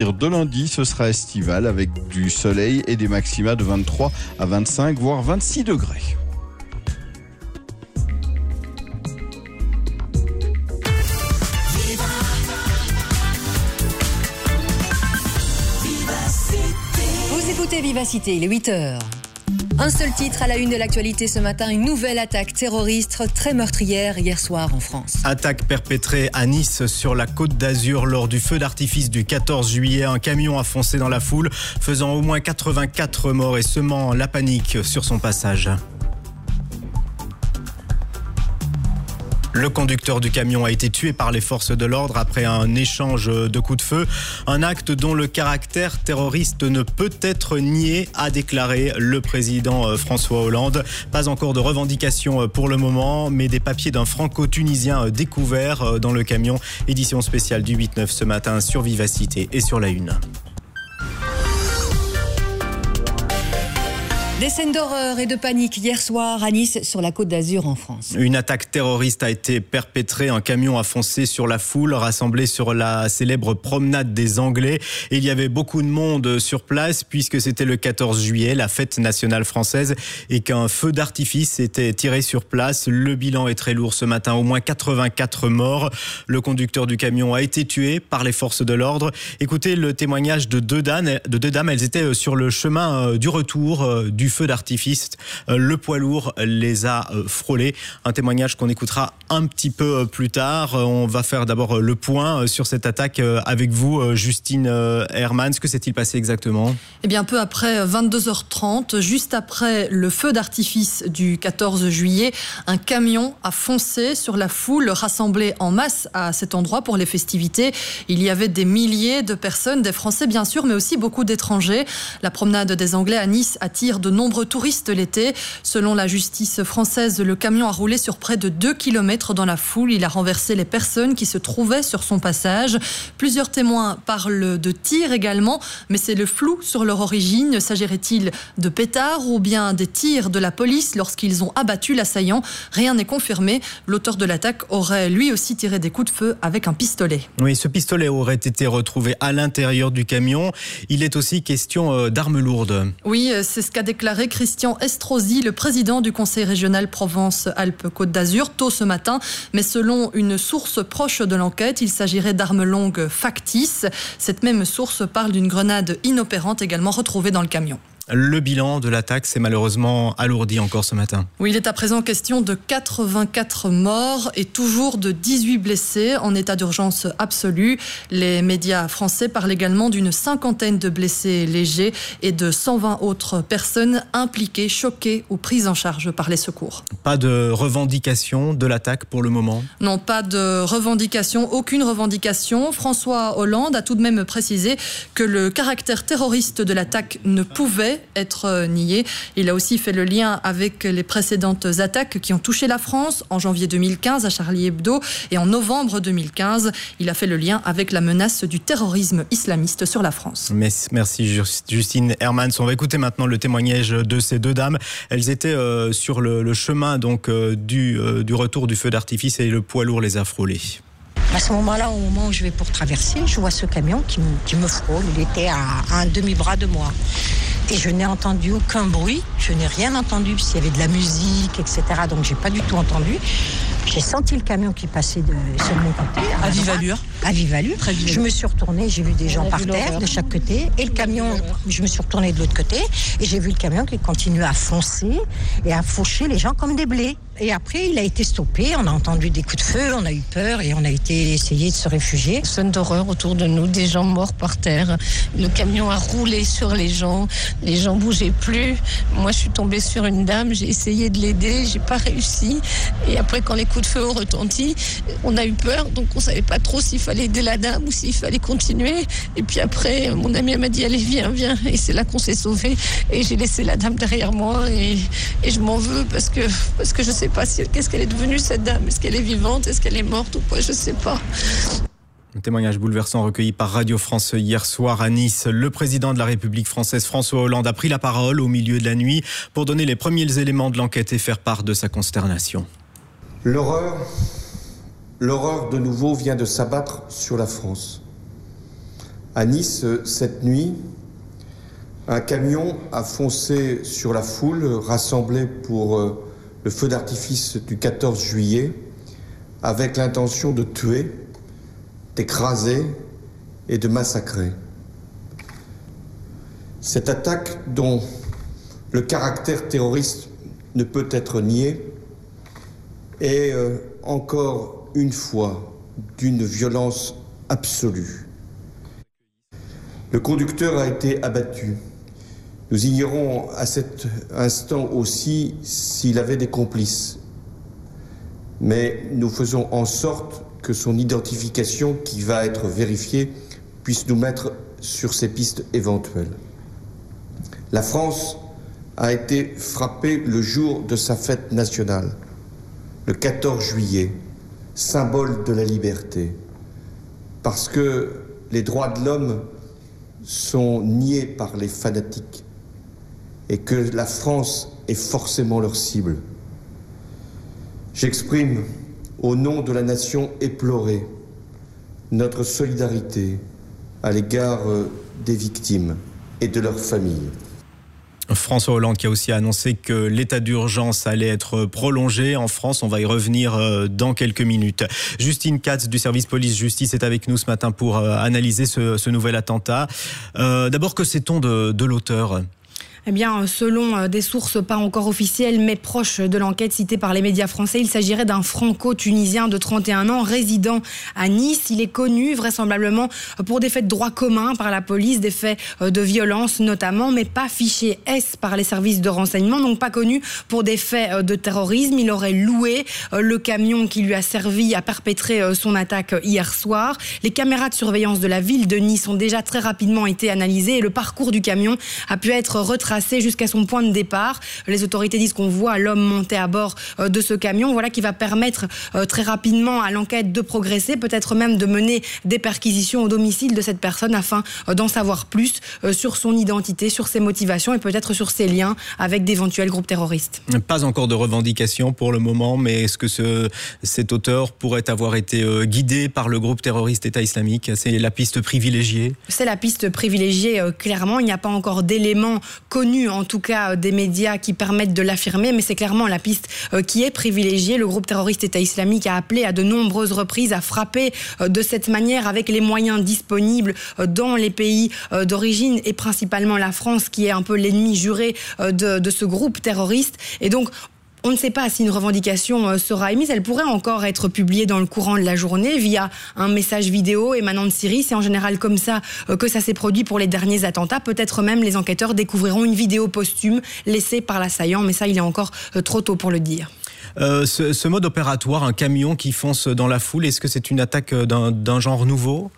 De lundi, ce sera estival avec du soleil et des maxima de 23 à 25, voire 26 degrés. Vous écoutez Vivacité, il est 8h. Un seul titre à la une de l'actualité ce matin, une nouvelle attaque terroriste très meurtrière hier soir en France. Attaque perpétrée à Nice sur la côte d'Azur lors du feu d'artifice du 14 juillet. Un camion a foncé dans la foule, faisant au moins 84 morts et semant la panique sur son passage. Le conducteur du camion a été tué par les forces de l'ordre après un échange de coups de feu. Un acte dont le caractère terroriste ne peut être nié, a déclaré le président euh, François Hollande. Pas encore de revendication euh, pour le moment, mais des papiers d'un franco-tunisien euh, découvert dans le camion. Édition spéciale du 8-9 ce matin sur Vivacité et sur la Une. Des scènes d'horreur et de panique hier soir à Nice sur la côte d'Azur en France. Une attaque terroriste a été perpétrée. Un camion a foncé sur la foule rassemblée sur la célèbre promenade des Anglais. il y avait beaucoup de monde sur place puisque c'était le 14 juillet, la fête nationale française, et qu'un feu d'artifice était tiré sur place. Le bilan est très lourd ce matin, au moins 84 morts. Le conducteur du camion a été tué par les forces de l'ordre. Écoutez le témoignage de deux dames. De deux dames, elles étaient sur le chemin euh, du retour euh, du feu d'artifice. Euh, le poids lourd les a euh, frôlés. Un témoignage qu'on écoutera un petit peu euh, plus tard. On va faire d'abord le point sur cette attaque avec vous, Justine Herman. Que s'est-il passé exactement? Eh bien, peu après 22h30, juste après le feu d'artifice du 14 juillet, un camion a foncé sur la foule rassemblée en masse à cet endroit pour les festivités. Il y avait des milliers de personnes, des Français bien sûr, mais aussi beaucoup d'étrangers. La promenade des Anglais à Nice attire de nombreux touristes l'été. Selon la justice française, le camion a roulé sur près de 2 km dans la foule. Il a renversé les personnes qui se trouvaient sur son passage. Plusieurs témoins parlent de tirs également, mais c'est le flou sur leur origine. S'agirait-il de pétards ou bien des tirs de la police lorsqu'ils ont abattu l'assaillant? Rien n'est confirmé. L'auteur de l'attaque aurait lui aussi tiré des coups de feu avec un pistolet. Oui, ce pistolet aurait été retrouvé à l'intérieur du camion. Il est aussi question euh, d'armes lourdes. Oui, euh, c'est ce qu'a déclaré Christian Estrosi, le président du Conseil régional Provence-Alpes-Côte d'Azur, tôt ce matin. Mais selon une source proche de l'enquête, il s'agirait d'armes longues factices. Cette même source parle d'une grenade inopérante également retrouvée dans le camion. Le bilan de l'attaque s'est malheureusement alourdi encore ce matin. Oui, il est à présent question de 84 morts et toujours de 18 blessés en état d'urgence absolue. Les médias français parlent également d'une cinquantaine de blessés légers et de 120 autres personnes impliquées, choquées ou prises en charge par les secours. Pas de revendication de l'attaque pour le moment Non, pas de revendication, aucune revendication. François Hollande a tout de même précisé que le caractère terroriste de l'attaque ne pouvait être euh, nié. Il a aussi fait le lien avec les précédentes attaques qui ont touché la France en janvier 2015 à Charlie Hebdo et en novembre 2015. Il a fait le lien avec la menace du terrorisme islamiste sur la France. Merci Justine Hermans. On va écouter maintenant le témoignage de ces deux dames. Elles étaient euh, sur le, chemin donc euh, du, du retour du feu d'artifice et le poids lourd les a frôlés. À ce moment-là, au moment où je vais pour traverser, je vois ce camion qui, me frôle. Il était à un demi-bras de moi. Et je n'ai entendu aucun bruit, je n'ai rien entendu s'il y avait de la musique, etc. Donc j'ai pas du tout entendu. J'ai senti le camion qui passait de, sur mon côté. À, vive allure À vive allure. Je me suis retournée, j'ai vu des gens par terre de chaque côté. Et le camion, je me suis retournée de l'autre côté. Et j'ai vu le camion qui continuait à foncer et à faucher les gens comme des blés. Et après, il a été stoppé. On a entendu des coups de feu, on a eu peur et on a été essayé de se réfugier. Scène d'horreur autour de nous, des gens morts par terre. Le camion a roulé sur les gens. Les gens bougeaient plus. Moi, je suis tombée sur une dame. J'ai essayé de l'aider. J'ai pas réussi. Et après, quand les coups de feu ont retenti, on a eu peur. Donc, on savait pas trop s'il fallait aider la dame ou s'il fallait continuer. Et puis après, mon ami m'a dit, allez, viens, viens. Et c'est là qu'on s'est sauvé. Et j'ai laissé la dame derrière moi. Et, et je m'en veux parce que, parce que je sais pas si, qu'est-ce qu'elle est devenue cette dame? Est-ce qu'elle est vivante? Est-ce qu'elle est morte ou quoi Je sais pas. Un témoignage bouleversant recueilli par Radio France hier soir à Nice. Le président de la République française François Hollande a pris la parole au milieu de la nuit pour donner les premiers éléments de l'enquête et faire part de sa consternation. L'horreur, l'horreur de nouveau vient de s'abattre sur la France. À Nice, cette nuit, un camion a foncé sur la foule rassemblée pour euh, le feu d'artifice du 14 juillet avec l'intention de tuer, d'écraser et de massacrer. Cette attaque dont le caractère terroriste ne peut être nié est euh, encore une fois d'une violence absolue. Le conducteur a été abattu. Nous ignorons à cet instant aussi s'il avait des complices. Mais nous faisons en sorte que son identification, qui va être vérifiée, puisse nous mettre sur ces pistes éventuelles. La France a été frappée le jour de sa fête nationale, le 14 juillet, symbole de la liberté, parce que les droits de l'homme sont niés par les fanatiques et que la France est forcément leur cible. J'exprime, au nom de la nation éplorée, notre solidarité à l'égard euh, des victimes et de leurs familles. François Hollande qui a aussi annoncé que l'état d'urgence allait être prolongé en France. On va y revenir euh, dans quelques minutes. Justine Katz du service police-justice est avec nous ce matin pour euh, analyser ce, nouvel attentat. D'abord, que sait-on de l'auteur? Eh bien, selon euh, des sources pas encore officielles, mais proches de l'enquête citée par les médias français, il s'agirait d'un franco-tunisien de 31 ans résident à Nice. Il est connu vraisemblablement pour des faits de droit commun par la police, des faits euh, de violence notamment, mais pas fiché S par les services de renseignement, donc pas connu pour des faits euh, de terrorisme. Il aurait loué le camion qui lui a servi à perpétrer son attaque hier soir. Les caméras de surveillance de la ville de Nice ont déjà très rapidement été analysées et le parcours du camion a pu être retracé jusqu'à son point de départ. Les autorités disent qu'on voit l'homme monter à bord euh, de ce camion, voilà qui va permettre euh, très rapidement à l'enquête de progresser, peut-être même de mener des perquisitions au domicile de cette personne afin euh, d'en savoir plus sur son identité, sur ses motivations et peut-être sur ses liens avec d'éventuels groupes terroristes. Pas encore de revendication pour le moment, mais est-ce que ce, cet auteur pourrait avoir été guidé par le groupe terroriste État islamique? C'est la piste privilégiée C'est la piste privilégiée, clairement. Il n'y a pas encore d'éléments connus, en tout cas euh, des médias qui permettent de l'affirmer, mais c'est clairement la piste euh, qui est privilégiée. Le groupe terroriste État islamique a appelé à de nombreuses reprises à frapper euh, de cette manière avec les moyens disponibles dans les pays d'origine et principalement la France qui est un peu l'ennemi juré de, de ce groupe terroriste. Et donc, on ne sait pas si une revendication euh, sera émise. Elle pourrait encore être publiée dans le courant de la journée via un message vidéo émanant de Syrie. C'est en général comme ça euh, que ça s'est produit pour les derniers attentats. Peut-être même les enquêteurs découvriront une vidéo posthume laissée par l'assaillant, mais ça, il est encore euh, trop tôt pour le dire. ce, mode opératoire, un camion qui fonce dans la foule, est-ce que c'est une attaque d'un genre nouveau?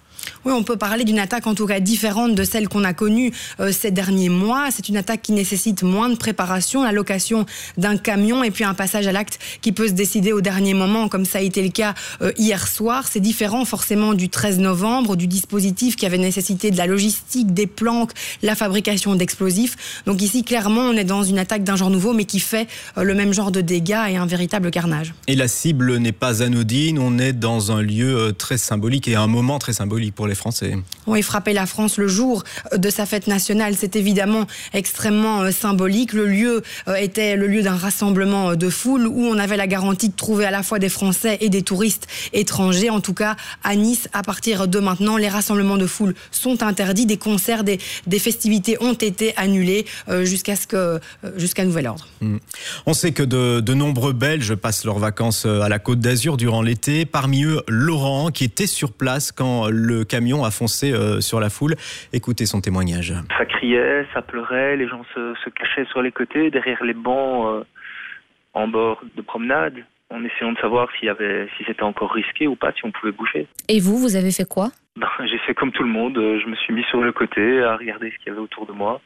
Oui, on peut parler d'une attaque en tout cas différente de celle qu'on a connue euh, ces derniers mois. C'est une attaque qui nécessite moins de préparation, la location d'un camion et puis un passage à l'acte qui peut se décider au dernier moment, comme ça a été le cas euh, hier soir. C'est différent forcément du 13 novembre, du dispositif qui avait nécessité de la logistique, des planques, la fabrication d'explosifs. Donc ici, clairement, on est dans une attaque d'un genre nouveau, mais qui fait euh, le même genre de dégâts et un véritable carnage. Et la cible n'est pas anodine, on est dans un lieu très symbolique et un moment très symbolique pour les Français. Oui, frapper la France le jour de sa fête nationale, c'est évidemment extrêmement euh, symbolique. Le lieu euh, était le lieu d'un rassemblement euh, de foule où on avait la garantie de trouver à la fois des Français et des touristes étrangers. En tout cas, à Nice, à partir de maintenant, les rassemblements de foule sont interdits. Des concerts, des, des festivités ont été annulés jusqu'à ce que jusqu'à nouvel ordre. Hmm. On sait que de, de nombreux Belges passent leurs vacances à la Côte d'Azur durant l'été. Parmi eux, Laurent, qui était sur place quand le camion a foncé euh, sur la foule. Écoutez son témoignage. Ça criait, ça pleurait, les gens se, cachaient sur les côtés, derrière les bancs euh, en bord de promenade, en essayant de savoir s'il y avait, si c'était encore risqué ou pas, si on pouvait bouger. Et vous, vous avez fait quoi? Ben, J'ai fait comme tout le monde. Je me suis mis sur le côté à regarder ce qu'il y avait autour de moi,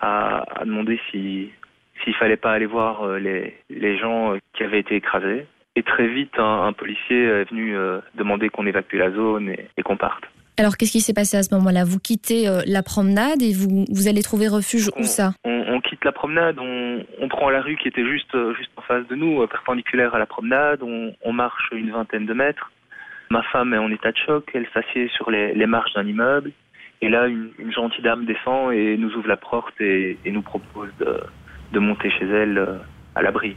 à, demander si s'il fallait pas aller voir euh, les, les gens qui avaient été écrasés. Et très vite, un, policier est venu euh, demander qu'on évacue la zone et, qu'on parte. Alors, qu'est-ce qui s'est passé à ce moment-là? Vous quittez euh, la promenade et vous, vous allez trouver refuge où ça? on, quitte la promenade, on, on, prend la rue qui était juste, euh, juste en face de nous, perpendiculaire à la promenade, on, on, marche une vingtaine de mètres. Ma femme est en état de choc, elle s'assied sur les, les marches d'un immeuble. Et là, une, gentille dame descend et nous ouvre la porte et, nous propose de, monter chez elle à l'abri.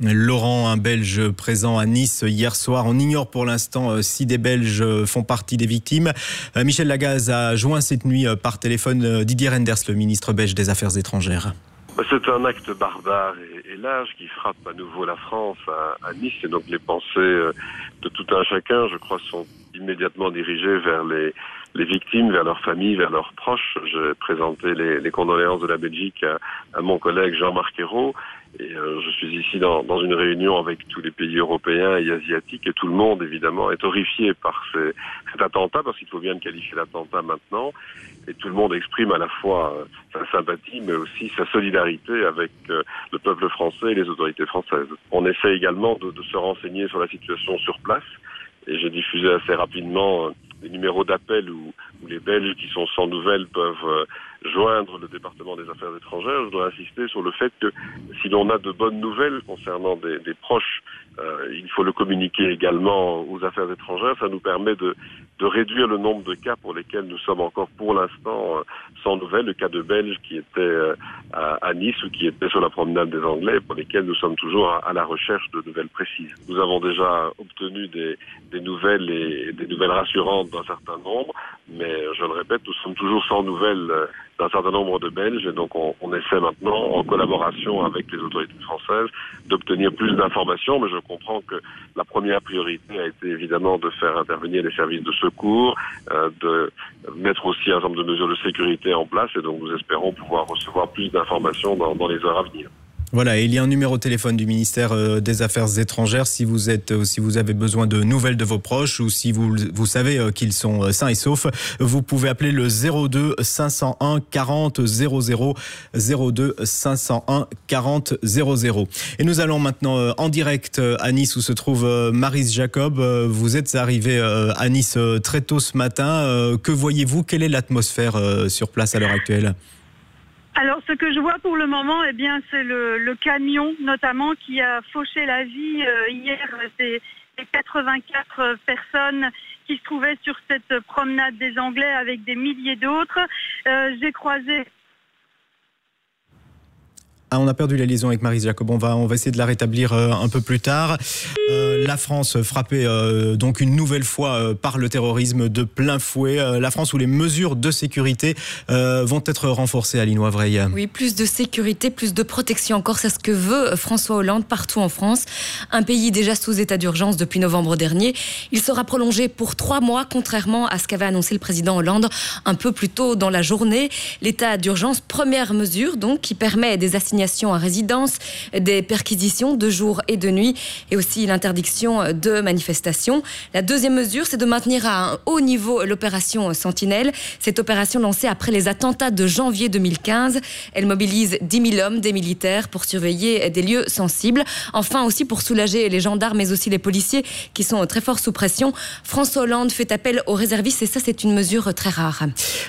Laurent, un Belge présent à Nice hier soir. On ignore pour l'instant euh, si des Belges font partie des victimes. Euh, Michel Lagaz a joint cette nuit par téléphone Didier Renders, le ministre belge des Affaires étrangères. C'est un acte barbare et, large qui frappe à nouveau la France à, Nice et donc les pensées de tout un chacun, je crois, sont immédiatement dirigées vers les, les victimes, vers leurs familles, vers leurs proches. J'ai présenté les, les, condoléances de la Belgique à, à mon collègue Jean-Marc Ayrault. Et euh, je suis ici dans, dans, une réunion avec tous les pays européens et asiatiques et tout le monde, évidemment, est horrifié par ces, cet attentat, parce qu'il faut bien qualifier l'attentat maintenant. Et tout le monde exprime à la fois euh, sa sympathie, mais aussi sa solidarité avec euh, le peuple français et les autorités françaises. On essaie également de, de se renseigner sur la situation sur place. Et j'ai diffusé assez rapidement des numéros d'appel où, où, les Belges qui sont sans nouvelles peuvent euh, joindre le département des affaires étrangères. Je dois insister sur le fait que si l'on a de bonnes nouvelles concernant des, des proches, euh, il faut le communiquer également aux affaires étrangères. Ça nous permet de, de réduire le nombre de cas pour lesquels nous sommes encore pour l'instant euh, sans nouvelles. Le cas de Belges qui était euh, à, à, Nice ou qui était sur la promenade des Anglais, pour lesquels nous sommes toujours à, la recherche de nouvelles précises. Nous avons déjà obtenu des, des nouvelles et des nouvelles rassurantes d'un certain nombre, mais je le répète, nous sommes toujours sans nouvelles d'un certain nombre de Belges. Et donc, on, essaie maintenant, en collaboration avec les autorités françaises, d'obtenir plus d'informations. Mais je comprends que la première priorité a été évidemment de faire intervenir les services de secours, euh, de mettre aussi un certain nombre de mesures de sécurité en place. Et donc, nous espérons pouvoir recevoir plus d'informations dans les heures à venir. Voilà, il y a un numéro de téléphone du ministère euh, des Affaires étrangères si vous êtes, euh, si vous avez besoin de nouvelles de vos proches ou si vous, vous savez euh, qu'ils sont sains et saufs, vous pouvez appeler le 02 501 40 00 02 501 40 00. Et nous allons maintenant en direct à Nice où se trouve Marise Jacob. Vous êtes arrivé à Nice très tôt ce matin. Que voyez-vous? Quelle est l'atmosphère sur place à l'heure actuelle? Alors, ce que je vois pour le moment, eh c'est le, camion, notamment, qui a fauché la vie euh, hier. C'est 84 personnes qui se trouvaient sur cette promenade des Anglais avec des milliers d'autres. Euh, J'ai croisé ah, on a perdu la liaison avec Marie Jacob. On va, essayer de la rétablir euh, un peu plus tard. Euh, la France frappée euh, donc une nouvelle fois par le terrorisme de plein fouet. la France où les mesures de sécurité vont être renforcées à Linoivreille. Oui, plus de sécurité, plus de protection encore. C'est ce que veut François Hollande partout en France. Un pays déjà sous état d'urgence depuis novembre dernier. Il sera prolongé pour trois mois, contrairement à ce qu'avait annoncé le président Hollande un peu plus tôt dans la journée. L'état d'urgence, première mesure donc qui permet des assignations à résidence, des perquisitions de jour et de nuit et aussi l'interdiction de manifestations. La deuxième mesure, c'est de maintenir à un haut niveau l'opération Sentinelle. Cette opération lancée après les attentats de janvier 2015. Elle mobilise 10 000 hommes, des militaires pour surveiller des lieux sensibles. Enfin aussi pour soulager les gendarmes mais aussi les policiers qui sont très fort sous pression. François Hollande fait appel aux réservistes et ça c'est une mesure très rare.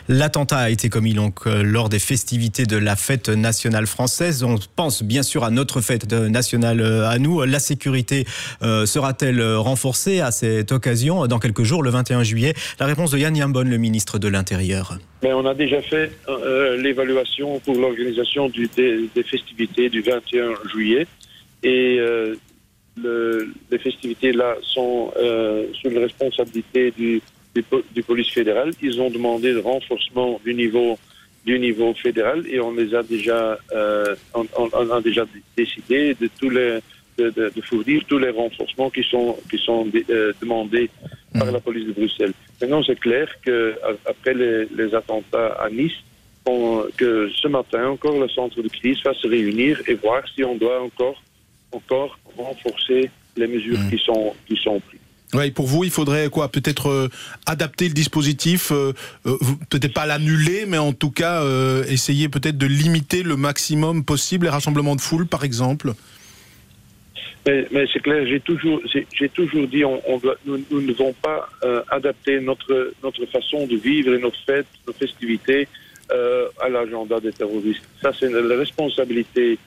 L'attentat a été commis donc euh, lors des festivités de la fête nationale française on pense bien sûr à notre fête nationale euh, à nous. La sécurité euh, sera-t-elle renforcée à cette occasion dans quelques jours, le 21 juillet? La réponse de Yann Yambon, le ministre de l'Intérieur. On a déjà fait euh, l'évaluation pour l'organisation des, festivités du 21 juillet et les festivités là sont sous la responsabilité du, du police fédéral. Ils ont demandé le renforcement du niveau du niveau fédéral et on les a déjà, euh, on, on, a déjà décidé de tous les de, de, de, fournir tous les renforcements qui sont qui sont euh, demandés par la police de Bruxelles. Maintenant, c'est clair que après les, les attentats à Nice, on, que ce matin encore le centre de crise va se réunir et voir si on doit encore encore renforcer les mesures mmh. qui sont qui sont prises. Ouais, pour vous, il faudrait quoi Peut-être euh, adapter le dispositif, euh, euh, peut-être pas l'annuler, mais en tout cas essayer peut-être de limiter le maximum possible les rassemblements de foule, par exemple. Mais, c'est clair, j'ai toujours, toujours dit, on, on nous, ne devons pas adapter notre notre façon de vivre et notre fête, nos festivités à l'agenda des terroristes. Ça, c'est la responsabilité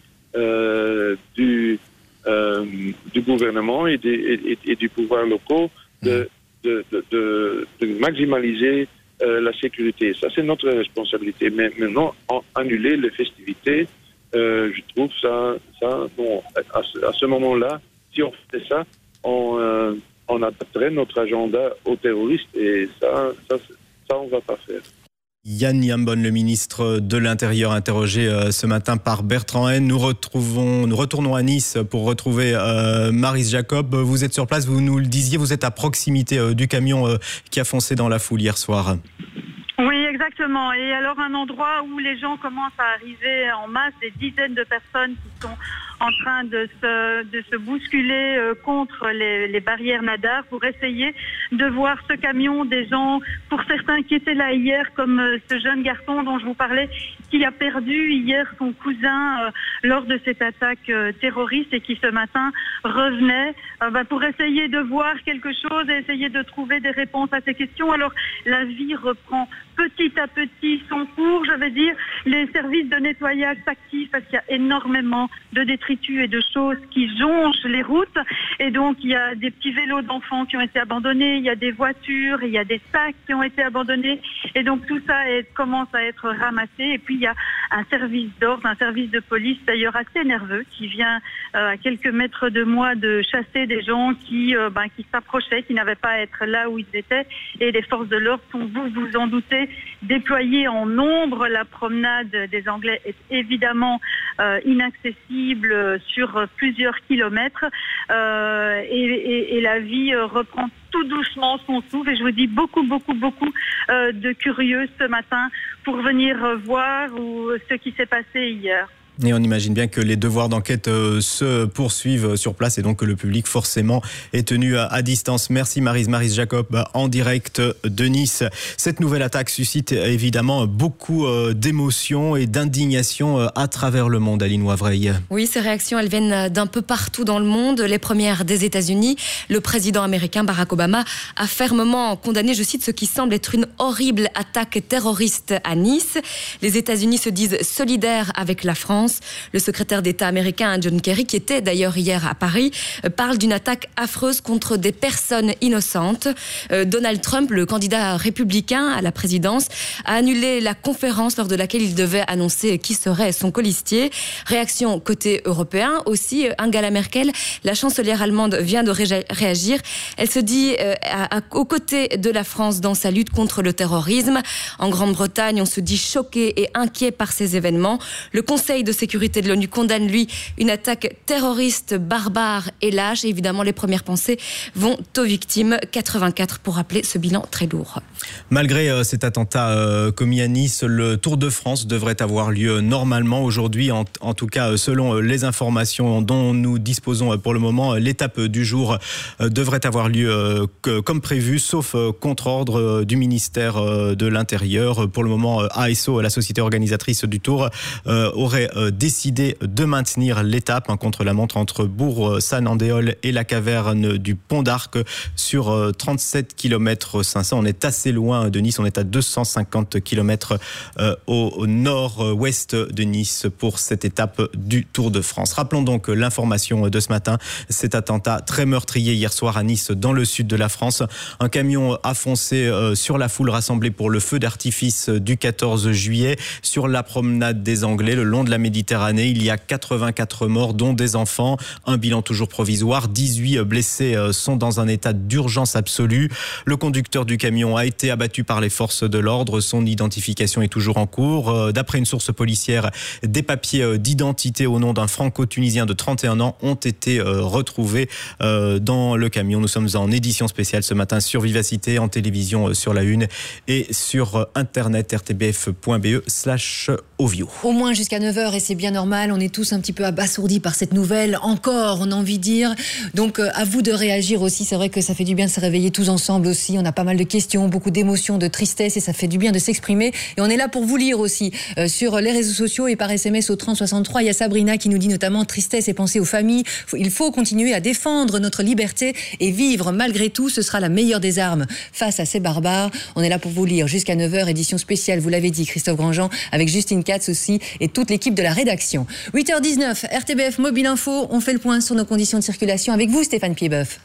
du euh, du gouvernement et, des, et, et, du pouvoir locaux de, de, de, de maximaliser la sécurité. Ça, c'est notre responsabilité. Mais maintenant, annuler les festivités, je trouve ça, ça bon, à, ce moment-là, si on fait ça, on, on adapterait notre agenda aux terroristes et ça, ça, ça on va pas faire. Yann Yambon, le ministre de l'Intérieur, interrogé euh, ce matin par Bertrand N. Nous, retrouvons, nous retournons à Nice pour retrouver euh, Maris Jacob. Vous êtes sur place, vous nous le disiez, vous êtes à proximité euh, du camion qui a foncé dans la foule hier soir. Oui, exactement. Et alors un endroit où les gens commencent à arriver en masse, des dizaines de personnes qui sont en train de se, bousculer euh, contre les, barrières nadar pour essayer de voir ce camion des gens, pour certains qui étaient là hier, comme euh, ce jeune garçon dont je vous parlais, qui a perdu hier son cousin euh, lors de cette attaque terroriste et qui ce matin revenait bah, pour essayer de voir quelque chose et essayer de trouver des réponses à ces questions. Alors la vie reprend petit à petit son cours, je vais dire. Les services de nettoyage s'activent parce qu'il y a énormément de détritus et de choses qui jonchent les routes. Et donc, il y a des petits vélos d'enfants qui ont été abandonnés, il y a des voitures, il y a des sacs qui ont été abandonnés. Et donc, tout ça commence à être ramassé. Et puis, il y a un service d'ordre, un service de police d'ailleurs assez nerveux qui vient euh, à quelques mètres de moi de chasser des gens qui, euh, ben, qui s'approchaient, qui n'avaient pas à être là où ils étaient. Et les forces de l'ordre sont, vous vous en doutez, déployées en nombre. La promenade des Anglais est évidemment euh, inaccessible sur plusieurs kilomètres euh, et, la vie reprend tout doucement son souffle et je vous dis beaucoup, beaucoup, beaucoup euh, de curieux ce matin pour venir voir ce qui s'est passé hier. Et on imagine bien que les devoirs d'enquête euh, se poursuivent sur place et donc que le public forcément est tenu à, distance. Merci Marise, Marise Jacob en direct de Nice. Cette nouvelle attaque suscite évidemment beaucoup euh, d'émotions et d'indignation euh, à travers le monde, Aline Wavreille. Oui, ces réactions, elles viennent d'un peu partout dans le monde. Les premières des États-Unis. Le président américain Barack Obama a fermement condamné, je cite, ce qui semble être une horrible attaque terroriste à Nice. Les États-Unis se disent solidaires avec la France. Le secrétaire d'État américain John Kerry, qui était d'ailleurs hier à Paris, euh, parle d'une attaque affreuse contre des personnes innocentes. Euh, Donald Trump, le candidat républicain à la présidence, a annulé la conférence lors de laquelle il devait annoncer qui serait son colistier. Réaction côté européen aussi. Angela Merkel, la chancelière allemande, vient de réagir. Elle se dit euh, aux côtés de la France dans sa lutte contre le terrorisme. En Grande-Bretagne, on se dit choqué et inquiet par ces événements. Le Conseil de sécurité de l'ONU condamne, lui, une attaque terroriste, barbare et lâche. Et évidemment, les premières pensées vont aux victimes. 84 pour rappeler ce bilan très lourd. Malgré euh, cet attentat euh, commis à Nice, le Tour de France devrait avoir lieu normalement aujourd'hui. En, tout cas, euh, selon les informations dont nous disposons pour le moment, l'étape du jour devrait avoir lieu comme prévu, sauf contre-ordre du ministère de l'Intérieur. Pour le moment, ASO, la société organisatrice du Tour, aurait décidé de maintenir l'étape hein, contre la montre entre Bourg-San-Andéol et la caverne du Pont d'Arc sur 37 km 500. On est assez loin de Nice, on est à 250 km euh, au nord-ouest de Nice pour cette étape du Tour de France. Rappelons donc l'information de ce matin, cet attentat très meurtrier hier soir à Nice dans le sud de la France. Un camion a foncé euh, sur la foule rassemblée pour le feu d'artifice du 14 juillet sur la promenade des Anglais le long de la Méditerranée Méditerranée. Il y a 84 morts, dont des enfants. Un bilan toujours provisoire. 18 blessés euh, sont dans un état d'urgence absolue. Le conducteur du camion a été abattu par les forces de l'ordre. Son identification est toujours en cours. Euh, d'après une source policière, des papiers euh, d'identité au nom d'un franco-tunisien de 31 ans ont été retrouvés dans le camion. Nous sommes en édition spéciale ce matin sur Vivacité, en télévision sur la Une et sur internet rtbf.be slash ovio. Au moins jusqu'à 9h et c'est bien normal. On est tous un petit peu abasourdis par cette nouvelle. Encore, on a envie de dire. Donc, euh, à vous de réagir aussi. C'est vrai que ça fait du bien de se réveiller tous ensemble aussi. On a pas mal de questions, beaucoup d'émotions, de tristesse et ça fait du bien de s'exprimer. Et on est là pour vous lire aussi euh, sur les réseaux sociaux et par SMS au 3063. Il y a Sabrina qui nous dit notamment tristesse et penser aux familles. Il faut continuer à défendre notre liberté et vivre malgré tout. Ce sera la meilleure des armes face à ces barbares. On est là pour vous lire jusqu'à 9h, édition spéciale, vous l'avez dit, Christophe Grandjean, avec Justine Katz aussi et toute l'équipe de la rédaction. 8h19, RTBF Mobile Info, on fait le point sur nos conditions de circulation avec vous Stéphane Piedboeuf.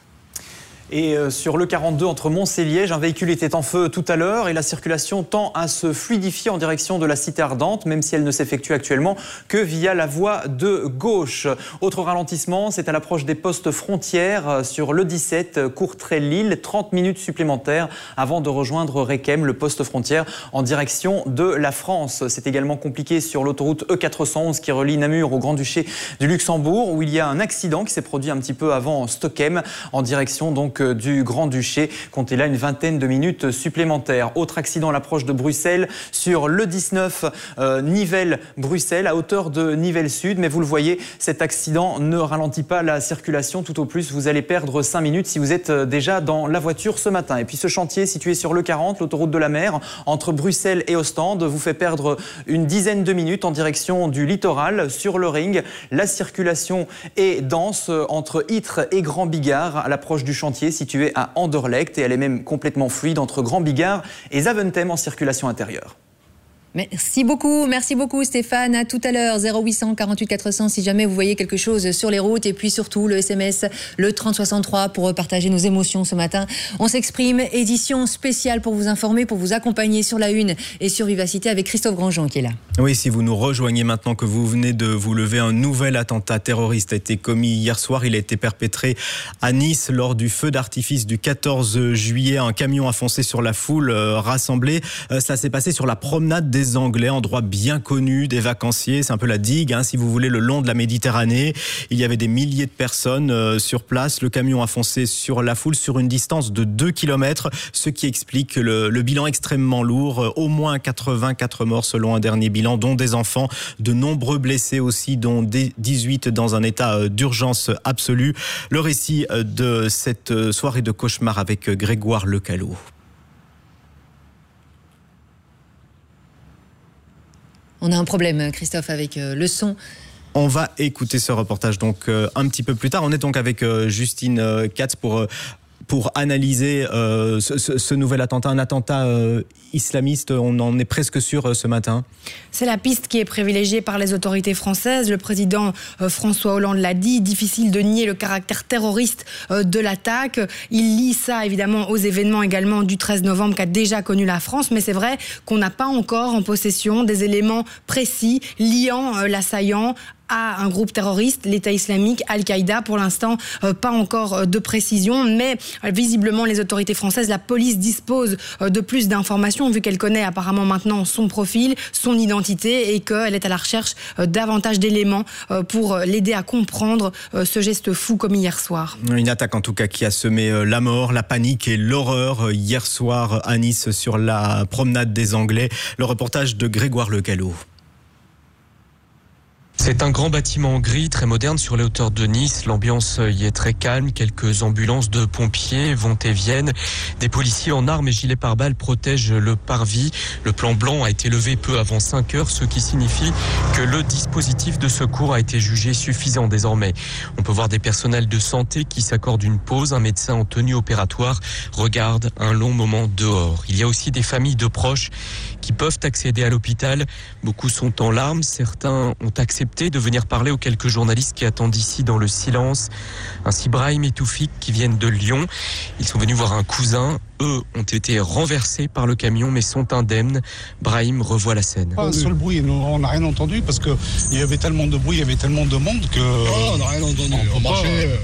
Et euh, sur le 42 entre Mons et Liège, un véhicule était en feu tout à l'heure et la circulation tend à se fluidifier en direction de la cité ardente, même si elle ne s'effectue actuellement que via la voie de gauche. Autre ralentissement, c'est à l'approche des postes frontières euh, sur le 17, Courtrai-Lille, 30 minutes supplémentaires avant de rejoindre Requem, le poste frontière en direction de la France. C'est également compliqué sur l'autoroute E411 qui relie Namur au Grand-Duché du Luxembourg, où il y a un accident qui s'est produit un petit peu avant Stockholm en direction donc du Grand-Duché. Comptez là une vingtaine de minutes supplémentaires. Autre accident à l'approche de Bruxelles sur le 19 euh, Nivelles-Bruxelles à hauteur de Nivelles-Sud. Mais vous le voyez, cet accident ne ralentit pas la circulation. Tout au plus, vous allez perdre 5 minutes si vous êtes euh, déjà dans la voiture ce matin. Et puis ce chantier situé sur le 40, l'autoroute de la mer, entre Bruxelles et Ostende, vous fait perdre une dizaine de minutes en direction du littoral sur le ring. La circulation est dense euh, entre Ytre et Grand Bigard à l'approche du chantier située à Anderlecht et elle est même complètement fluide entre Grand Bigard et Zaventem en circulation intérieure. Merci beaucoup, merci beaucoup Stéphane. À tout à l'heure, 0800 48 400 si jamais vous voyez quelque chose sur les routes et puis surtout le SMS, le 3063 pour partager nos émotions ce matin. On s'exprime, édition spéciale pour vous informer, pour vous accompagner sur la une et sur Vivacité avec Christophe Grandjean qui est là. Oui, si vous nous rejoignez maintenant que vous venez de vous lever, un nouvel attentat terroriste a été commis hier soir. Il a été perpétré à Nice lors du feu d'artifice du 14 juillet. Un camion a foncé sur la foule euh, rassemblée. Euh, ça s'est passé sur la promenade des Anglais, endroit bien connu des vacanciers. C'est un peu la digue, hein, si vous voulez, le long de la Méditerranée. Il y avait des milliers de personnes euh, sur place. Le camion a foncé sur la foule sur une distance de 2 km, ce qui explique le, le bilan extrêmement lourd. Euh, au moins 84 morts selon un dernier bilan, dont des enfants, de nombreux blessés aussi, dont 18 dans un état euh, d'urgence absolue. Le récit de cette soirée de cauchemar avec Grégoire Lecalot. On a un problème, Christophe, avec euh, le son. On va écouter ce reportage donc euh, un petit peu plus tard. On est donc avec euh, Justine Katz pour pour analyser euh, ce, nouvel attentat, un attentat euh, islamiste, on en est presque sûr euh, ce matin C'est la piste qui est privilégiée par les autorités françaises. Le président François Hollande l'a dit, difficile de nier le caractère terroriste de l'attaque. Il lie ça évidemment aux événements également du 13 novembre qu'a déjà connu la France, mais c'est vrai qu'on n'a pas encore en possession des éléments précis liant l'assaillant à un groupe terroriste, l'État islamique, Al-Qaïda. Pour l'instant, euh, pas encore euh, de précision, mais euh, visiblement les autorités françaises, la police dispose de plus d'informations vu qu'elle connaît apparemment maintenant son profil, son identité et qu'elle est à la recherche davantage d'éléments pour l'aider à comprendre ce geste fou comme hier soir. Une attaque en tout cas qui a semé la mort, la panique et l'horreur hier soir à Nice sur la promenade des Anglais. Le reportage de Grégoire Le Gallo. C'est un grand bâtiment gris, très moderne sur les hauteurs de Nice. L'ambiance y est très calme. Quelques ambulances de pompiers vont et viennent. Des policiers en armes et gilets pare-balles protègent le parvis. Le plan blanc a été levé peu avant 5 heures, ce qui signifie que le dispositif de secours a été jugé suffisant désormais. On peut voir des personnels de santé qui s'accordent une pause. Un médecin en tenue opératoire regarde un long moment dehors. Il y a aussi des familles de proches qui peuvent accéder à l'hôpital. Beaucoup sont en larmes. Certains ont accepté de venir parler aux quelques journalistes qui attendent ici dans le silence. Ainsi Brahim et Toufik qui viennent de Lyon. Ils sont venus voir un cousin. Eux ont été renversés par le camion mais sont indemnes. Brahim revoit la scène. Ah, sur le bruit, on n'a rien entendu parce qu'il y avait tellement de bruit, il y avait tellement de monde que... Oh, on n'a rien entendu. On peut marcher... Euh,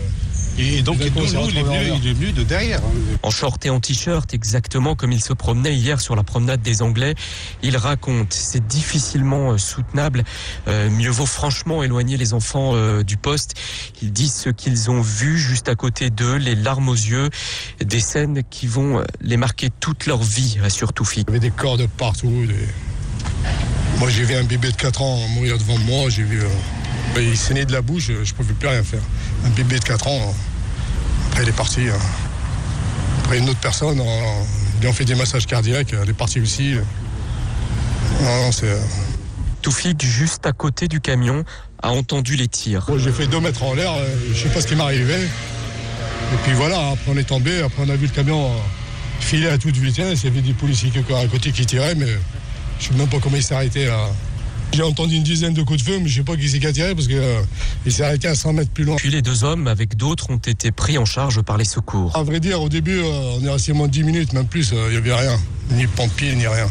et donc, il, est venu, de derrière. Hein. En short et en t-shirt, exactement comme il se promenait hier sur la promenade des Anglais. Il raconte, c'est difficilement euh, soutenable. Euh, mieux vaut franchement éloigner les enfants euh, du poste. Ils disent ce qu'ils ont vu juste à côté d'eux, les larmes aux yeux, des scènes qui vont les marquer toute leur vie, assure Toufi. Il y avait des corps de partout. Moi, j'ai vu un bébé de 4 ans mourir devant moi. J'ai vu. Il saignait de la bouche, je ne pouvais plus rien faire. Un bébé de 4 ans, après il est parti. Hein. Après une autre personne, lui ont fait des massages cardiaques, elle est partie aussi. Non, c'est... Euh, Toufik, juste à côté du camion, a entendu les tirs. j'ai fait deux mètres en l'air, euh, je sais pas ce qui arrivé. Et puis voilà, après on est tombé, après on a vu le camion euh, filer à toute vitesse, il y avait des policiers à côté qui tiraient, mais je ne sais même pas comment il s'est arrêté là. J'ai entendu une dizaine de coups de feu, mais je sais pas qui c'est qui a tiré parce qu'il euh, s'est arrêté à 100 mètres plus loin. Puis les deux hommes, avec d'autres, ont été pris en charge par les secours. À vrai dire, au début, euh, on est resté moins de 10 minutes, même plus, euh, il n'y avait rien. Ni pompiers, ni rien.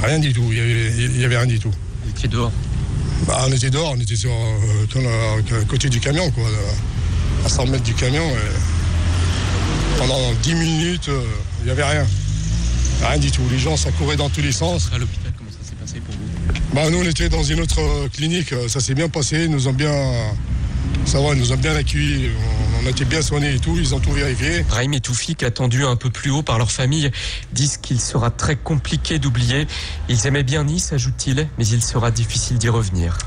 Rien du tout, il n'y avait, il y avait rien du tout. Vous étiez dehors Bah, on était dehors, on était sur euh, le côté du camion, quoi, à 100 mètres du camion. et pendant 10 minutes, euh, il n'y avait rien. Rien du tout. Les gens, ça courait dans tous les sens. À l'hôpital, comment ça s'est passé pour vous? Bah, nous, on était dans une autre euh, clinique. Ça s'est bien passé. Ils nous ont bien. Ça nous ont bien accueillis. On, on a été bien soignés et tout. Ils ont tout vérifié. Raïm et Toufik, attendus un peu plus haut par leur famille, disent qu'il sera très compliqué d'oublier. Ils aimaient bien Nice, ajoute-t-il, mais il sera difficile d'y revenir.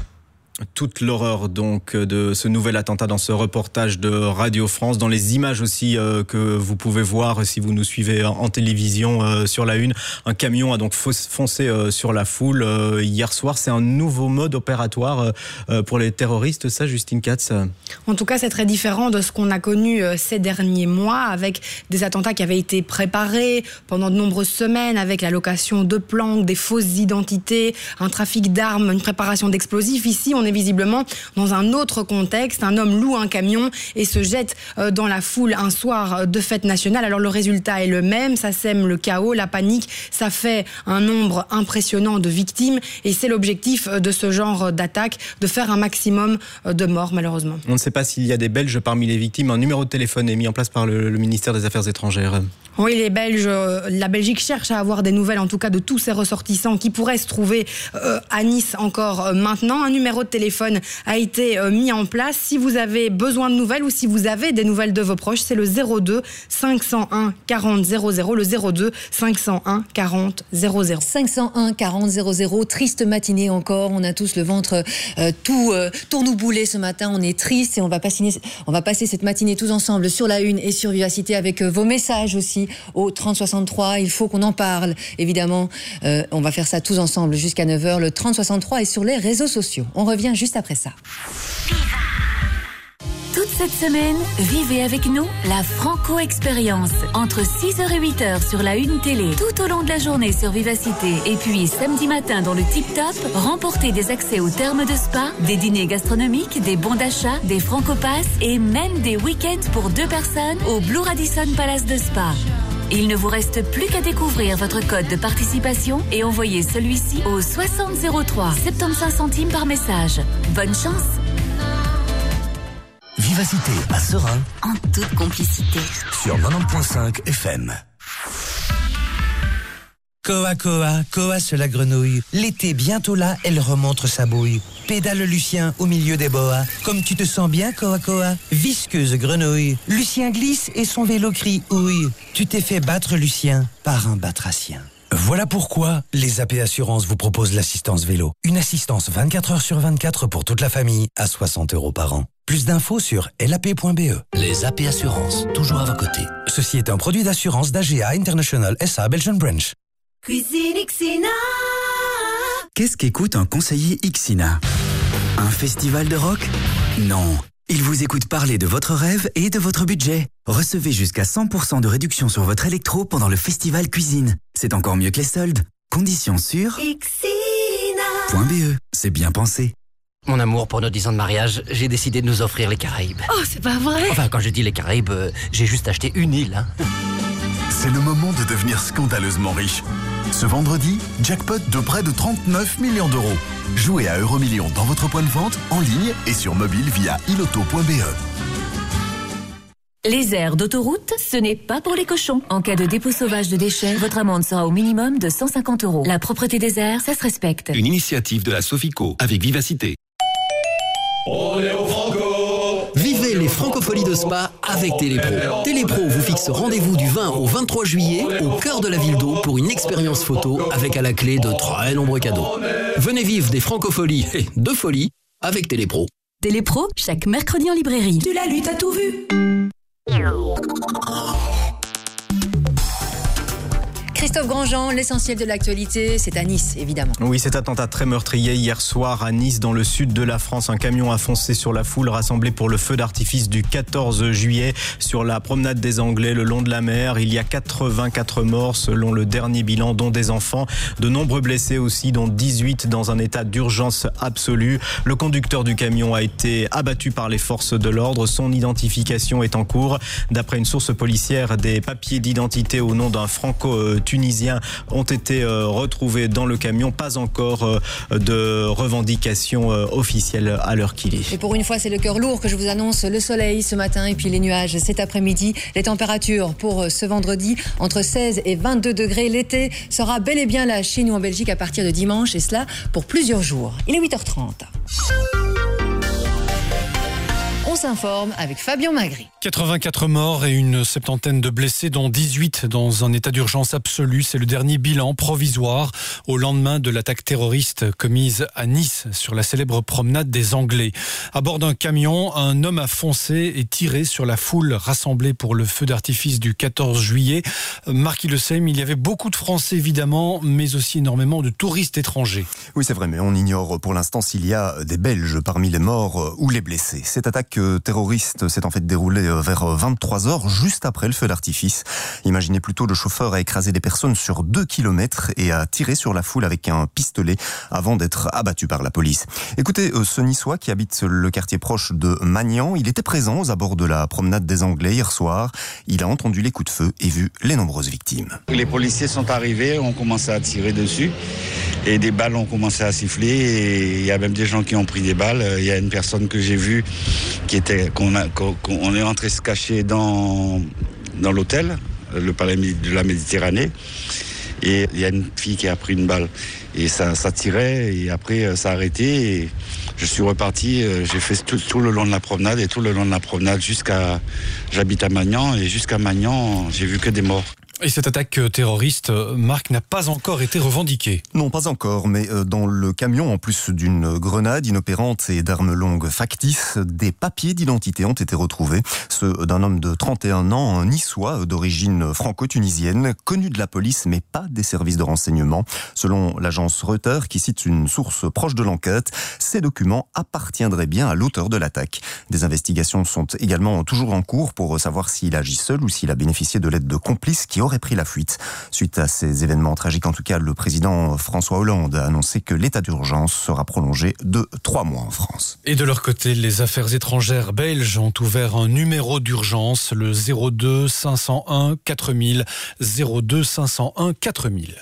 Toute l'horreur donc de ce nouvel attentat dans ce reportage de Radio France, dans les images aussi euh, que vous pouvez voir si vous nous suivez en, télévision euh, sur la une. Un camion a donc foncé euh, sur la foule hier soir. C'est un nouveau mode opératoire pour les terroristes, ça, Justine Katz? En tout cas, c'est très différent de ce qu'on a connu ces derniers mois, avec des attentats qui avaient été préparés pendant de nombreuses semaines, avec la location de planques, des fausses identités, un trafic d'armes, une préparation d'explosifs. Ici, on est visiblement dans un autre contexte. Un homme loue un camion et se jette euh, dans la foule un soir de fête nationale. Alors le résultat est le même, ça sème le chaos, la panique, ça fait un nombre impressionnant de victimes et c'est l'objectif euh, de ce genre d'attaque, de faire un maximum euh, de morts malheureusement. On ne sait pas s'il y a des Belges parmi les victimes. Un numéro de téléphone est mis en place par le, le ministère des Affaires étrangères. Oui, les Belges, euh, la Belgique cherche à avoir des nouvelles, en tout cas de tous ces ressortissants qui pourraient se trouver euh, à Nice encore euh, maintenant. Un numéro de téléphone a été mis en place. Si vous avez besoin de nouvelles ou si vous avez des nouvelles de vos proches, c'est le 02 501 40 00, le 02 501 40 00. 501 40 00, triste matinée encore. On a tous le ventre tout tournouboulé ce matin. On est triste et on va, passer, on va passer cette matinée tous ensemble sur la une et sur Vivacité avec vos messages aussi au 3063. Il faut qu'on en parle, évidemment. Euh, on va faire ça tous ensemble jusqu'à 9h. Le 3063 est sur les réseaux sociaux. On revient juste après ça. Toute cette semaine, vivez avec nous la Franco Expérience. Entre 6h et 8h sur la Une Télé, tout au long de la journée sur Vivacité. Et puis samedi matin dans le Tip Top, remportez des accès aux termes de spa, des dîners gastronomiques, des bons d'achat, des Franco Pass et même des week-ends pour deux personnes au Blue Radisson Palace de Spa. Il ne vous reste plus qu'à découvrir votre code de participation et envoyer celui-ci au 6003, 75 centimes par message. Bonne chance Vivacité à Serein en toute complicité. sur 90.5 FM. Koa Koa, Koa sur la grenouille. L'été bientôt là, elle remontre sa bouille. Pédale Lucien au milieu des boas. Comme tu te sens bien, Koa Koa? Visqueuse grenouille. Lucien glisse et son vélo crie ouille. Tu t'es fait battre, Lucien, par un batracien. Voilà pourquoi les AP Assurances vous proposent l'assistance vélo. Une assistance 24 heures sur 24 pour toute la famille à 60 euros par an. Plus d'infos sur lap.be. Les AP Assurances, toujours à vos côtés. Ceci est un produit d'assurance d'AGA International SA Belgian Branch. Cuisine Xina Qu'est-ce qu'écoute un conseiller Ixina? Un festival de rock? Non. Il vous écoute parler de votre rêve et de votre budget. Recevez jusqu'à 100% de réduction sur votre électro pendant le festival cuisine. C'est encore mieux que les soldes. Conditions sur Xina .be. C'est bien pensé. Mon amour, pour nos 10 ans de mariage, j'ai décidé de nous offrir les Caraïbes. Oh, c'est pas vrai Enfin, quand je dis les Caraïbes, euh, j'ai juste acheté une île. hein. C'est le moment de devenir scandaleusement riche. Ce vendredi, jackpot de près de 39 millions d'euros. Jouez à Euromillions dans votre point de vente, en ligne et sur mobile via iloto.be. Les aires d'autoroute, ce n'est pas pour les cochons. En cas de dépôt sauvage de déchets, votre amende sera au minimum de 150 euros. La propreté des airs, ça se respecte. Une initiative de la Sofico avec Vivacité. De Spa avec Télépro. Télépro vous fixe rendez-vous du 20 au 23 juillet au cœur de la ville d'eau pour une expérience photo avec à la clé de très nombreux cadeaux. Venez vivre des francopholies et de folie avec Télépro. Télépro, chaque mercredi en librairie. Tu l'as lu, t'as tout vu Christophe Grandjean, l'essentiel de l'actualité, c'est à Nice, évidemment. Oui, cet attentat très meurtrier hier soir à Nice, dans le sud de la France. Un camion a foncé sur la foule rassemblée pour le feu d'artifice du 14 juillet sur la promenade des Anglais le long de la mer. Il y a 84 morts selon le dernier bilan, dont des enfants. De nombreux blessés aussi, dont 18 dans un état d'urgence absolue. Le conducteur du camion a été abattu par les forces de l'ordre. Son identification est en cours. D'après une source policière, des papiers d'identité au nom d'un franco-tunisien ont été euh, retrouvés dans le camion. Pas encore euh, de revendication euh, officielle à l'heure qu'il est. Et pour une fois, c'est le cœur lourd que je vous annonce. Le soleil ce matin et puis les nuages cet après-midi. Les températures pour ce vendredi entre 16 et 22 degrés. L'été sera bel et bien là chez nous en Belgique à partir de dimanche et cela pour plusieurs jours. Il est 8h30 on s'informe avec Fabien Magri. 84 morts et une septantaine de blessés, dont 18 dans un état d'urgence absolu. C'est le dernier bilan provisoire au lendemain de l'attaque terroriste commise à Nice sur la célèbre promenade des Anglais. À bord d'un camion, un homme a foncé et tiré sur la foule rassemblée pour le feu d'artifice du 14 juillet. Marc, il le sait, mais il y avait beaucoup de Français évidemment, mais aussi énormément de touristes étrangers. Oui, c'est vrai, mais on ignore pour l'instant s'il y a des Belges parmi les morts ou les blessés. Cette attaque terroriste s'est en fait déroulé euh, vers 23 euh, juste après le feu d'artifice. Imaginez plutôt le chauffeur a écrasé des personnes sur 2 km et a tiré sur la foule avec un pistolet avant d'être abattu par la police. Écoutez, euh, ce niçois qui habite le quartier proche de Magnan, il était présent aux abords de la promenade des Anglais hier soir. Il a entendu les coups de feu et vu les nombreuses victimes. Les policiers sont arrivés, ont commencé à tirer dessus et des balles ont commencé à siffler il y a même des gens qui ont pris des balles. Il y a une personne que j'ai vue qui qu'on est entré se cacher dans l'hôtel, le palais de la Méditerranée. Et il y a une fille qui a pris une balle. Et ça, ça tirait, et après ça a arrêté. Et je suis reparti, euh, j'ai fait tout, tout, le long de la promenade, et tout le long de la promenade jusqu'à... J'habite à Magnan, et jusqu'à Magnan, j'ai vu que des morts. Et cette attaque terroriste, Marc, n'a pas encore été revendiquée. Non, pas encore, mais euh, dans le camion, en plus d'une grenade inopérante et d'armes longues factices, des papiers d'identité ont été retrouvés. Ceux d'un homme de 31 ans, un niçois d'origine franco-tunisienne, connu de la police mais pas des services de renseignement. Selon l'agence Reuters, qui cite une source proche de l'enquête, ces documents appartiendraient bien à l'auteur de l'attaque. Des investigations sont également toujours en cours pour savoir s'il agit seul ou s'il a bénéficié de l'aide de complices qui auraient pris la fuite. Suite à ces événements tragiques, en tout cas, le président François Hollande a annoncé que l'état d'urgence sera prolongé de trois mois en France. Et de leur côté, les affaires étrangères belges ont ouvert un numéro d'urgence, le 02 501 4000, 02 501 4000.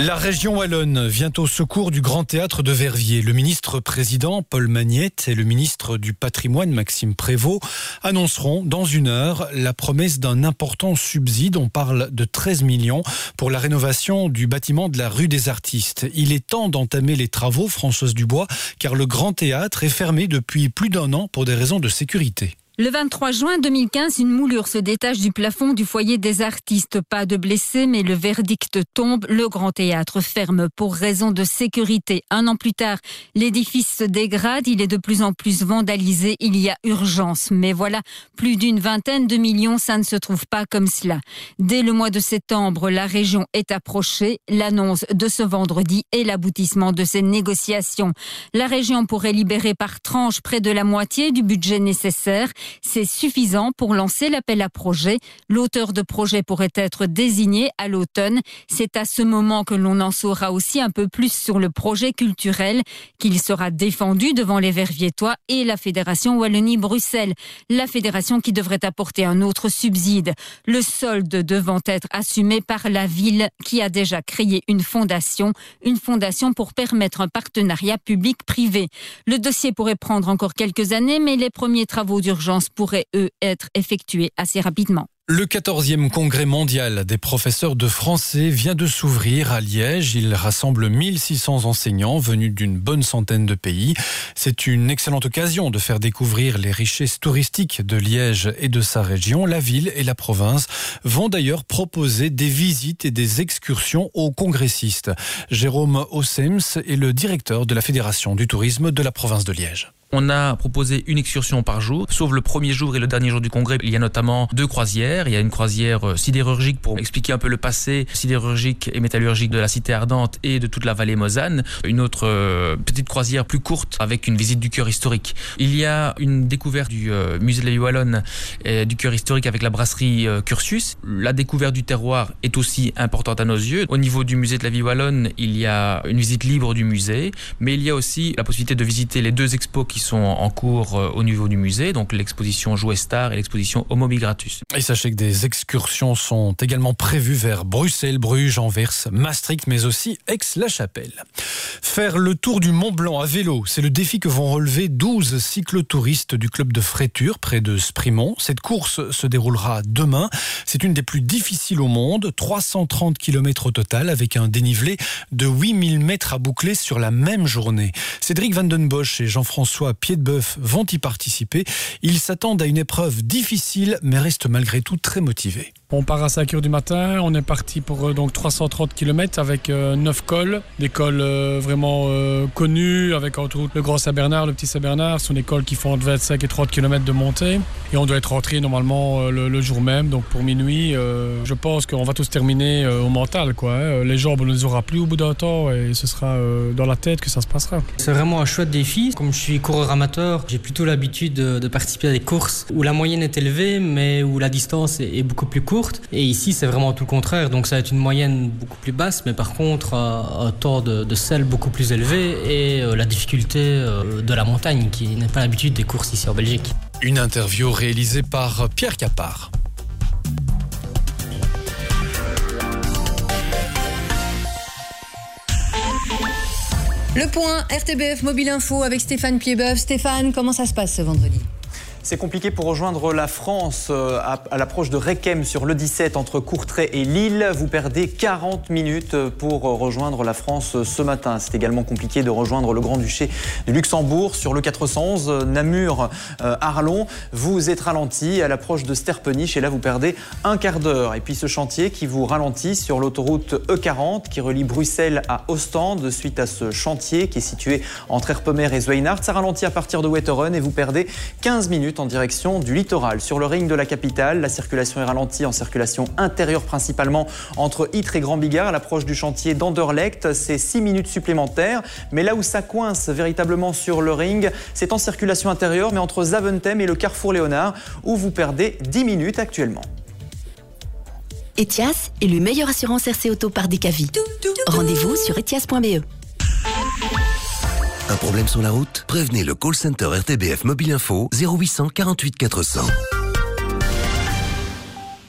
La région wallonne vient au secours du Grand Théâtre de Verviers. Le ministre-président Paul Magnette et le ministre du Patrimoine Maxime Prévost annonceront dans une heure la promesse d'un important subside. On parle de 13 millions pour la rénovation du bâtiment de la rue des Artistes. Il est temps d'entamer les travaux, Françoise Dubois, car le Grand Théâtre est fermé depuis plus d'un an pour des raisons de sécurité. Le 23 juin 2015, une moulure se détache du plafond du foyer des artistes. Pas de blessés, mais le verdict tombe. Le Grand Théâtre ferme pour raison de sécurité. Un an plus tard, l'édifice se dégrade. Il est de plus en plus vandalisé. Il y a urgence. Mais voilà, plus d'une vingtaine de millions, ça ne se trouve pas comme cela. Dès le mois de septembre, la région est approchée. L'annonce de ce vendredi est l'aboutissement de ces négociations. La région pourrait libérer par tranche près de la moitié du budget nécessaire. C'est suffisant pour lancer l'appel à projet. L'auteur de projet pourrait être désigné à l'automne. C'est à ce moment que l'on en saura aussi un peu plus sur le projet culturel, qu'il sera défendu devant les Verviétois et la Fédération Wallonie-Bruxelles. La fédération qui devrait apporter un autre subside. Le solde devant être assumé par la ville qui a déjà créé une fondation, une fondation pour permettre un partenariat public-privé. Le dossier pourrait prendre encore quelques années, mais les premiers travaux d'urgence pourraient, eux, être effectués assez rapidement. Le 14e congrès mondial des professeurs de français vient de s'ouvrir à Liège. Il rassemble 1600 enseignants venus d'une bonne centaine de pays. C'est une excellente occasion de faire découvrir les richesses touristiques de Liège et de sa région. La ville et la province vont d'ailleurs proposer des visites et des excursions aux congressistes. Jérôme Ossems est le directeur de la Fédération du tourisme de la province de Liège. On a proposé une excursion par jour, sauf le premier jour et le dernier jour du congrès. Il y a notamment deux croisières. Il y a une croisière euh, sidérurgique pour expliquer un peu le passé sidérurgique et métallurgique de la cité ardente et de toute la vallée Mosane. Une autre euh, petite croisière plus courte avec une visite du cœur historique. Il y a une découverte du euh, musée de la wallonne et du cœur historique avec la brasserie Cursus. La découverte du terroir est aussi importante à nos yeux. Au niveau du musée de la vie wallonne, il y a une visite libre du musée, mais il y a aussi la possibilité de visiter les deux expos qui sont en cours euh, au niveau du musée, donc l'exposition Jouet Star et l'exposition Homo Migratus. Et sachez que des excursions sont également prévues vers Bruxelles, Bruges, Anvers, Maastricht, mais aussi Aix-la-Chapelle. Faire le tour du Mont Blanc à vélo, c'est le défi que vont relever 12 cyclotouristes du club de Fréture, près de Sprimont. Cette course se déroulera demain. C'est une des plus difficiles au monde, 330 km au total, avec un dénivelé de 8000 mètres à boucler sur la même journée. Cédric Vandenbosch et Jean-François Piedbeuf vont y participer. Ils s'attendent à une épreuve difficile, mais restent malgré tout très motivés. On part à 5 h du matin, on est parti pour euh, donc 330 km avec 9 euh, cols, des cols euh, vraiment connus, avec entre autres le Grand Saint-Bernard, le Petit Saint-Bernard, ce sont des cols qui font entre 25 et 30 km de montée. Et on doit être rentré normalement le, jour même, donc pour minuit. je pense qu'on va tous terminer au mental. Quoi, hein. Les jambes, ne les aura plus au bout d'un temps et ce sera dans la tête que ça se passera. C'est vraiment un chouette défi. Comme je suis coureur amateur, j'ai plutôt l'habitude de, de, participer à des courses où la moyenne est élevée mais où la distance est beaucoup plus courte. Et ici, c'est vraiment tout le contraire. Donc, ça va être une moyenne beaucoup plus basse, mais par contre, un taux de, sel beaucoup plus élevé et euh, la difficulté euh, de la montagne, qui n'est pas l'habitude des courses ici en Belgique. Une interview réalisée par Pierre Capard. Le point RTBF Mobile Info avec Stéphane Piedbeuf. Stéphane, comment ça se passe ce vendredi? C'est compliqué pour rejoindre la France euh, à, l'approche de Requem sur le 17 entre Courtrai et Lille. Vous perdez 40 minutes pour rejoindre la France ce matin. C'est également compliqué de rejoindre le Grand-Duché de Luxembourg sur le 411 Namur-Arlon. Vous êtes ralenti à l'approche de Sterpenich et là vous perdez un quart d'heure. Et puis ce chantier qui vous ralentit sur l'autoroute E40 qui relie Bruxelles à Ostende suite à ce chantier qui est situé entre Erpemer et Zweinart. Ça ralentit à partir de Wetteren et vous perdez 15 minutes en direction du littoral. Sur le ring de la capitale, la circulation est ralentie en circulation intérieure principalement entre Ytre et Grand Bigard à l'approche du chantier d'Anderlecht. C'est 6 minutes supplémentaires. Mais là où ça coince véritablement sur le ring, c'est en circulation intérieure, mais entre Zaventem et le carrefour Léonard où vous perdez 10 minutes actuellement. Etias, élu meilleure assurance RC Auto par Decavi. Rendez-vous sur etias.be. Un problème sur la route? Prévenez le call center RTBF Mobile Info 0800 48 400.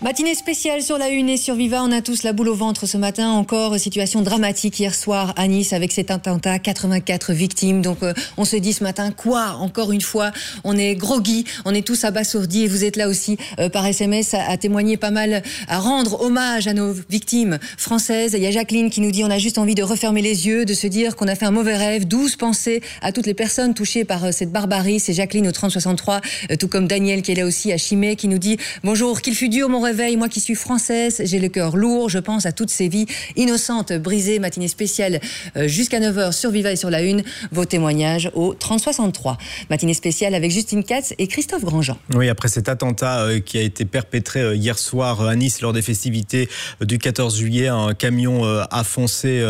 Matinée spéciale sur la une et sur Viva. On a tous la boule au ventre ce matin. Encore situation dramatique hier soir à Nice avec cet attentat. 84 victimes. Donc euh, on se dit ce matin quoi? Encore une fois, on est groggy, on est tous abasourdis et vous êtes là aussi euh, par SMS à, témoigner pas mal, à rendre hommage à nos victimes françaises. Il y a Jacqueline qui nous dit on a juste envie de refermer les yeux, de se dire qu'on a fait un mauvais rêve. 12 pensées à toutes les personnes touchées par euh, cette barbarie. C'est Jacqueline au 3063, tout comme Daniel qui est là aussi à Chimay qui nous dit bonjour qu'il fut dur mon réveil, moi qui suis française, j'ai le cœur lourd, je pense à toutes ces vies innocentes, brisées, matinée spéciale euh, jusqu'à 9h sur Viva et sur la Une, vos témoignages au 3063. Matinée spéciale avec Justine Katz et Christophe Grandjean. Oui, après cet attentat euh, qui a été perpétré euh, hier soir à Nice lors des festivités du 14 juillet, un camion a foncé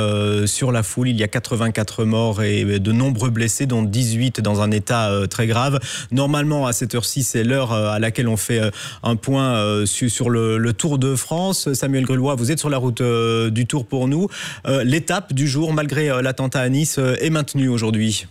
sur la foule, il y a 84 morts et de nombreux blessés, dont 18 dans un état très grave. Normalement, à cette heure-ci, c'est l'heure à laquelle on fait un point sur le Tour de France. Samuel Grelois, vous êtes sur la route euh, du Tour pour nous. Euh, l'étape du jour, malgré euh, l'attentat à Nice, est maintenue aujourd'hui.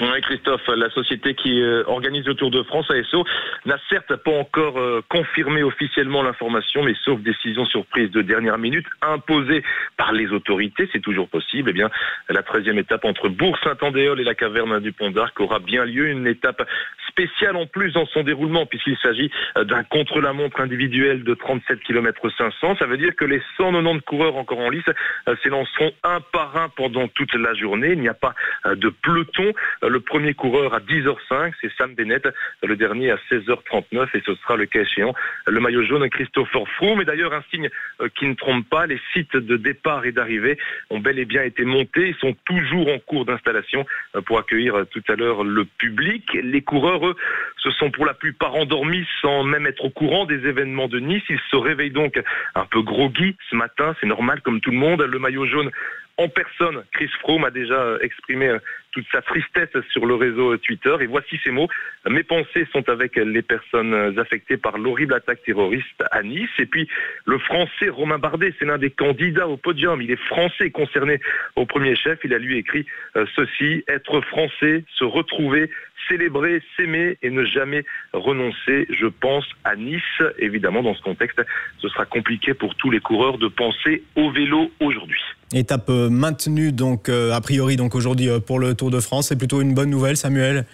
Oui, Christophe, la société qui euh, organise le Tour de France, ASO, n'a certes pas encore euh, confirmé officiellement l'information, mais sauf décision surprise de dernière minute imposée par les autorités, c'est toujours possible. Eh bien, la 13e étape entre Bourg-Saint-Andéol et la caverne du Pont d'Arc aura bien lieu, une étape spéciale en plus dans son déroulement, puisqu'il s'agit euh, d'un contre-la-montre individuel de 37 km 500. Ça veut dire que les 190 coureurs encore en lice s'élanceront un par un pendant toute la journée. Il n'y a pas de peloton Le premier coureur à 10h05, c'est Sam Bennett. Le dernier à 16h39 et ce sera le cas échéant le maillot jaune Christopher Froome. Et d'ailleurs, un signe euh, qui ne trompe pas, les sites de départ et d'arrivée ont bel et bien été montés. Ils sont toujours en cours d'installation euh, pour accueillir euh, tout à l'heure le public. Les coureurs, eux, se sont pour la plupart endormis sans même être au courant des événements de Nice. Ils se réveillent donc un peu groggy ce matin. C'est normal comme tout le monde. Le maillot jaune en personne. Chris Froome a déjà exprimé euh, toute sa tristesse sur le réseau Twitter. Et voici ces mots. Mes pensées sont avec les personnes affectées par l'horrible attaque terroriste à Nice. Et puis, le français Romain Bardet, c'est l'un des candidats au podium. Il est français concerné au premier chef. Il a lui écrit euh, ceci, être français, se retrouver, célébrer, s'aimer et ne jamais renoncer. Je pense à Nice. Évidemment, dans ce contexte, ce sera compliqué pour tous les coureurs de penser au vélo aujourd'hui. Étape euh, maintenue donc euh, a priori donc aujourd'hui euh, pour le Tour de France. C'est plutôt une bonne nouvelle, Samuel.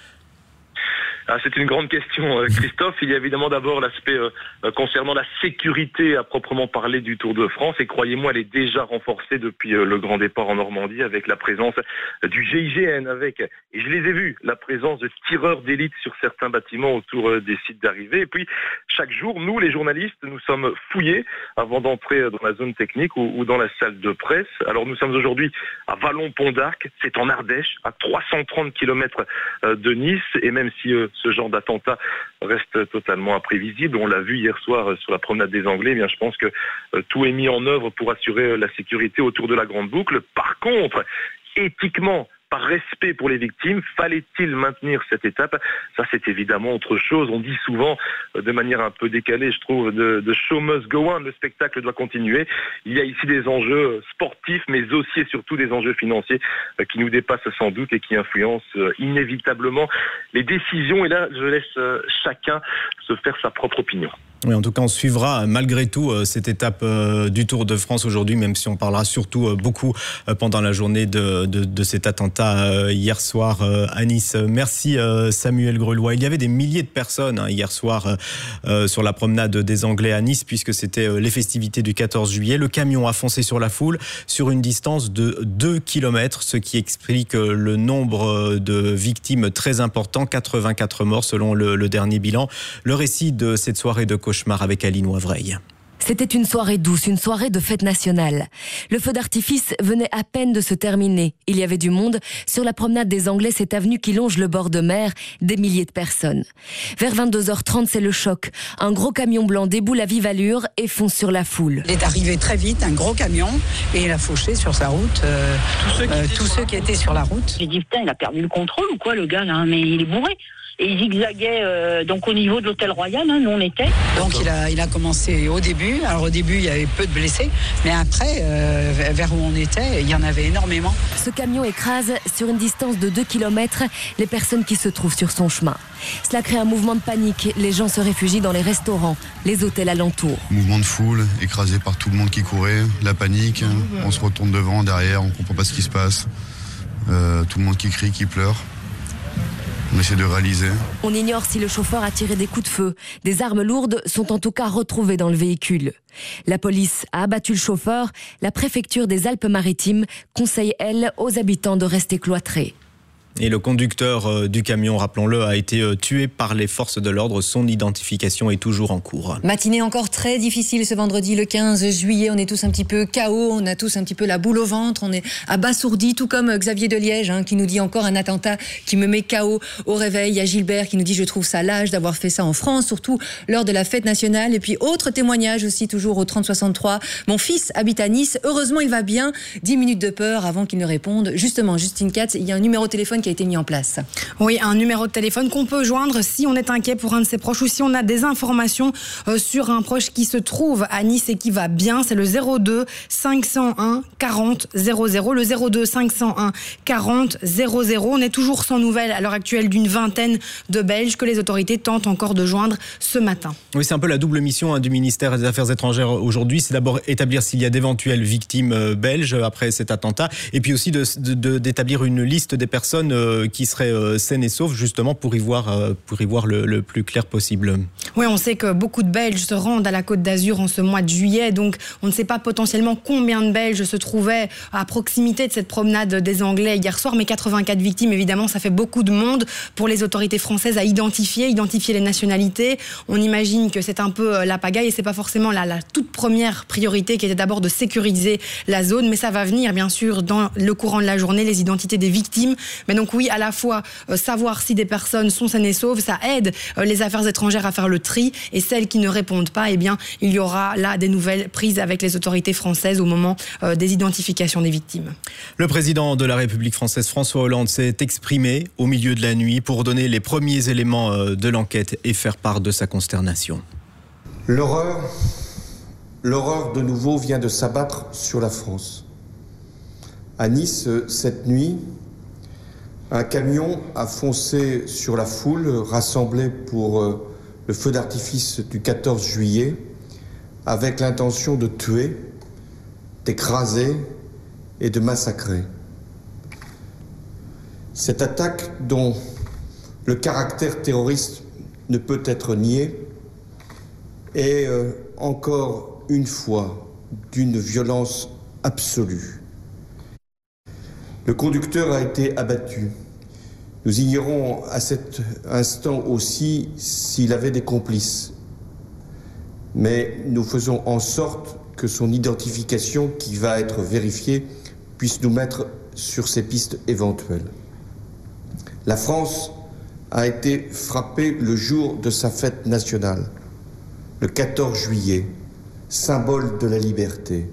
Ah, c'est une grande question, euh, Christophe. Il y a évidemment d'abord l'aspect euh, euh, concernant la sécurité à proprement parler du Tour de France. Et croyez-moi, elle est déjà renforcée depuis le grand départ en Normandie avec la présence du GIGN, avec, et je les ai vus, la présence de tireurs d'élite sur certains bâtiments autour des sites d'arrivée. Et puis, chaque jour, nous, les journalistes, nous sommes fouillés avant d'entrer dans la zone technique ou, ou dans la salle de presse. Alors, nous sommes aujourd'hui à Vallon-Pont d'Arc. C'est en Ardèche, à 330 km de Nice. Et même si ce genre d'attentat reste totalement imprévisible. On l'a vu hier soir euh, sur la promenade des Anglais. Eh je pense que euh, tout est mis en œuvre pour assurer euh, la sécurité autour de la grande boucle. Par contre, éthiquement, par respect pour les victimes, fallait-il maintenir cette étape? Ça, c'est évidemment autre chose. On dit souvent, de manière un peu décalée, je trouve, de, show must go on, le spectacle doit continuer. Il y a ici des enjeux sportifs, mais aussi et surtout des enjeux financiers qui nous dépassent sans doute et qui influencent inévitablement les décisions. Et là, je laisse chacun se faire sa propre opinion. Oui, en tout cas, on suivra malgré tout cette étape du Tour de France aujourd'hui, même si on parlera surtout beaucoup pendant la journée de cet attentat hier soir à Nice. Merci Samuel Grelois. Il y avait des milliers de personnes hein, hier soir sur la promenade des Anglais à Nice, puisque c'était les festivités du 14 juillet. Le camion a foncé sur la foule sur une distance de 2 km, ce qui explique le nombre de victimes très important, 84 morts selon le, dernier bilan. Le récit de cette soirée de cauchemar avec Aline Oivreille. C'était une soirée douce, une soirée de fête nationale. Le feu d'artifice venait à peine de se terminer. Il y avait du monde sur la promenade des Anglais, cette avenue qui longe le bord de mer, des milliers de personnes. Vers 22h30, c'est le choc. Un gros camion blanc déboule à vive allure et fonce sur la foule. Il est arrivé très vite, un gros camion, et il a fauché sur sa route euh, tous, ceux qui, euh, tous ceux qui étaient sur la route. J'ai dit, putain, il a perdu le contrôle ou quoi, le gars, là Mais il est bourré et il zigzaguait euh, donc au niveau de l'hôtel Royal, hein, nous on était. Donc il a, il a commencé au début. Alors au début il y avait peu de blessés, mais après euh, vers où on était, il y en avait énormément. Ce camion écrase sur une distance de 2 km les personnes qui se trouvent sur son chemin. Cela crée un mouvement de panique. Les gens se réfugient dans les restaurants, les hôtels alentours. Mouvement de foule, écrasé par tout le monde qui courait, la panique. On se retourne devant, derrière, on comprend pas ce qui se passe. Euh, tout le monde qui crie, qui pleure. On essaie de réaliser. On ignore si le chauffeur a tiré des coups de feu. Des armes lourdes sont en tout cas retrouvées dans le véhicule. La police a abattu le chauffeur. La préfecture des Alpes-Maritimes conseille, elle, aux habitants de rester cloîtrés. Et le conducteur du camion, rappelons-le, a été tué par les forces de l'ordre. Son identification est toujours en cours. Matinée encore très difficile ce vendredi, le 15 juillet. On est tous un petit peu KO, on a tous un petit peu la boule au ventre, on est abasourdi, tout comme Xavier de Liège, hein, qui nous dit encore un attentat qui me met KO au réveil. Il y a Gilbert qui nous dit je trouve ça lâche d'avoir fait ça en France, surtout lors de la fête nationale. Et puis autre témoignage aussi, toujours au 3063. Mon fils habite à Nice. Heureusement, il va bien. 10 minutes de peur avant qu'il ne réponde. Justement, Justine Katz, il y a un numéro de téléphone qui a été mis en place. Oui, un numéro de téléphone qu'on peut joindre si on est inquiet pour un de ses proches ou si on a des informations euh, sur un proche qui se trouve à Nice et qui va bien. C'est le 02 501 40 00. Le 02 501 40 00. On est toujours sans nouvelles à l'heure actuelle d'une vingtaine de Belges que les autorités tentent encore de joindre ce matin. Oui, c'est un peu la double mission hein, du ministère des Affaires étrangères aujourd'hui. C'est d'abord établir s'il y a d'éventuelles victimes belges après cet attentat et puis aussi d'établir de, de, une liste des personnes personnes qui seraient saines et sauves, justement pour y voir, pour y voir le, plus clair possible. Oui, on sait que beaucoup de Belges se rendent à la Côte d'Azur en ce mois de juillet, donc on ne sait pas potentiellement combien de Belges se trouvaient à proximité de cette promenade des Anglais hier soir, mais 84 victimes, évidemment, ça fait beaucoup de monde pour les autorités françaises à identifier, identifier les nationalités. On imagine que c'est un peu euh, la pagaille et c'est pas forcément la, la toute première priorité qui était d'abord de sécuriser la zone, mais ça va venir bien sûr dans le courant de la journée, les identités des victimes. Mais donc oui, à la fois euh, savoir si des personnes sont saines et sauves, ça aide euh, les affaires étrangères à faire le tri et celles qui ne répondent pas, eh bien, il y aura là des nouvelles prises avec les autorités françaises au moment des identifications des victimes. Le président de la République française, François Hollande, s'est exprimé au milieu de la nuit pour donner les premiers éléments de l'enquête et faire part de sa consternation. L'horreur, l'horreur de nouveau vient de s'abattre sur la France. À Nice, cette nuit, un camion a foncé sur la foule rassemblée pour euh, le feu d'artifice du 14 juillet avec l'intention de tuer, d'écraser et de massacrer. Cette attaque dont le caractère terroriste ne peut être nié est euh, encore une fois d'une violence absolue. Le conducteur a été abattu. Nous ignorons à cet instant aussi s'il avait des complices. Mais nous faisons en sorte que son identification, qui va être vérifiée, puisse nous mettre sur ces pistes éventuelles. La France a été frappée le jour de sa fête nationale le 14 juillet, symbole de la liberté,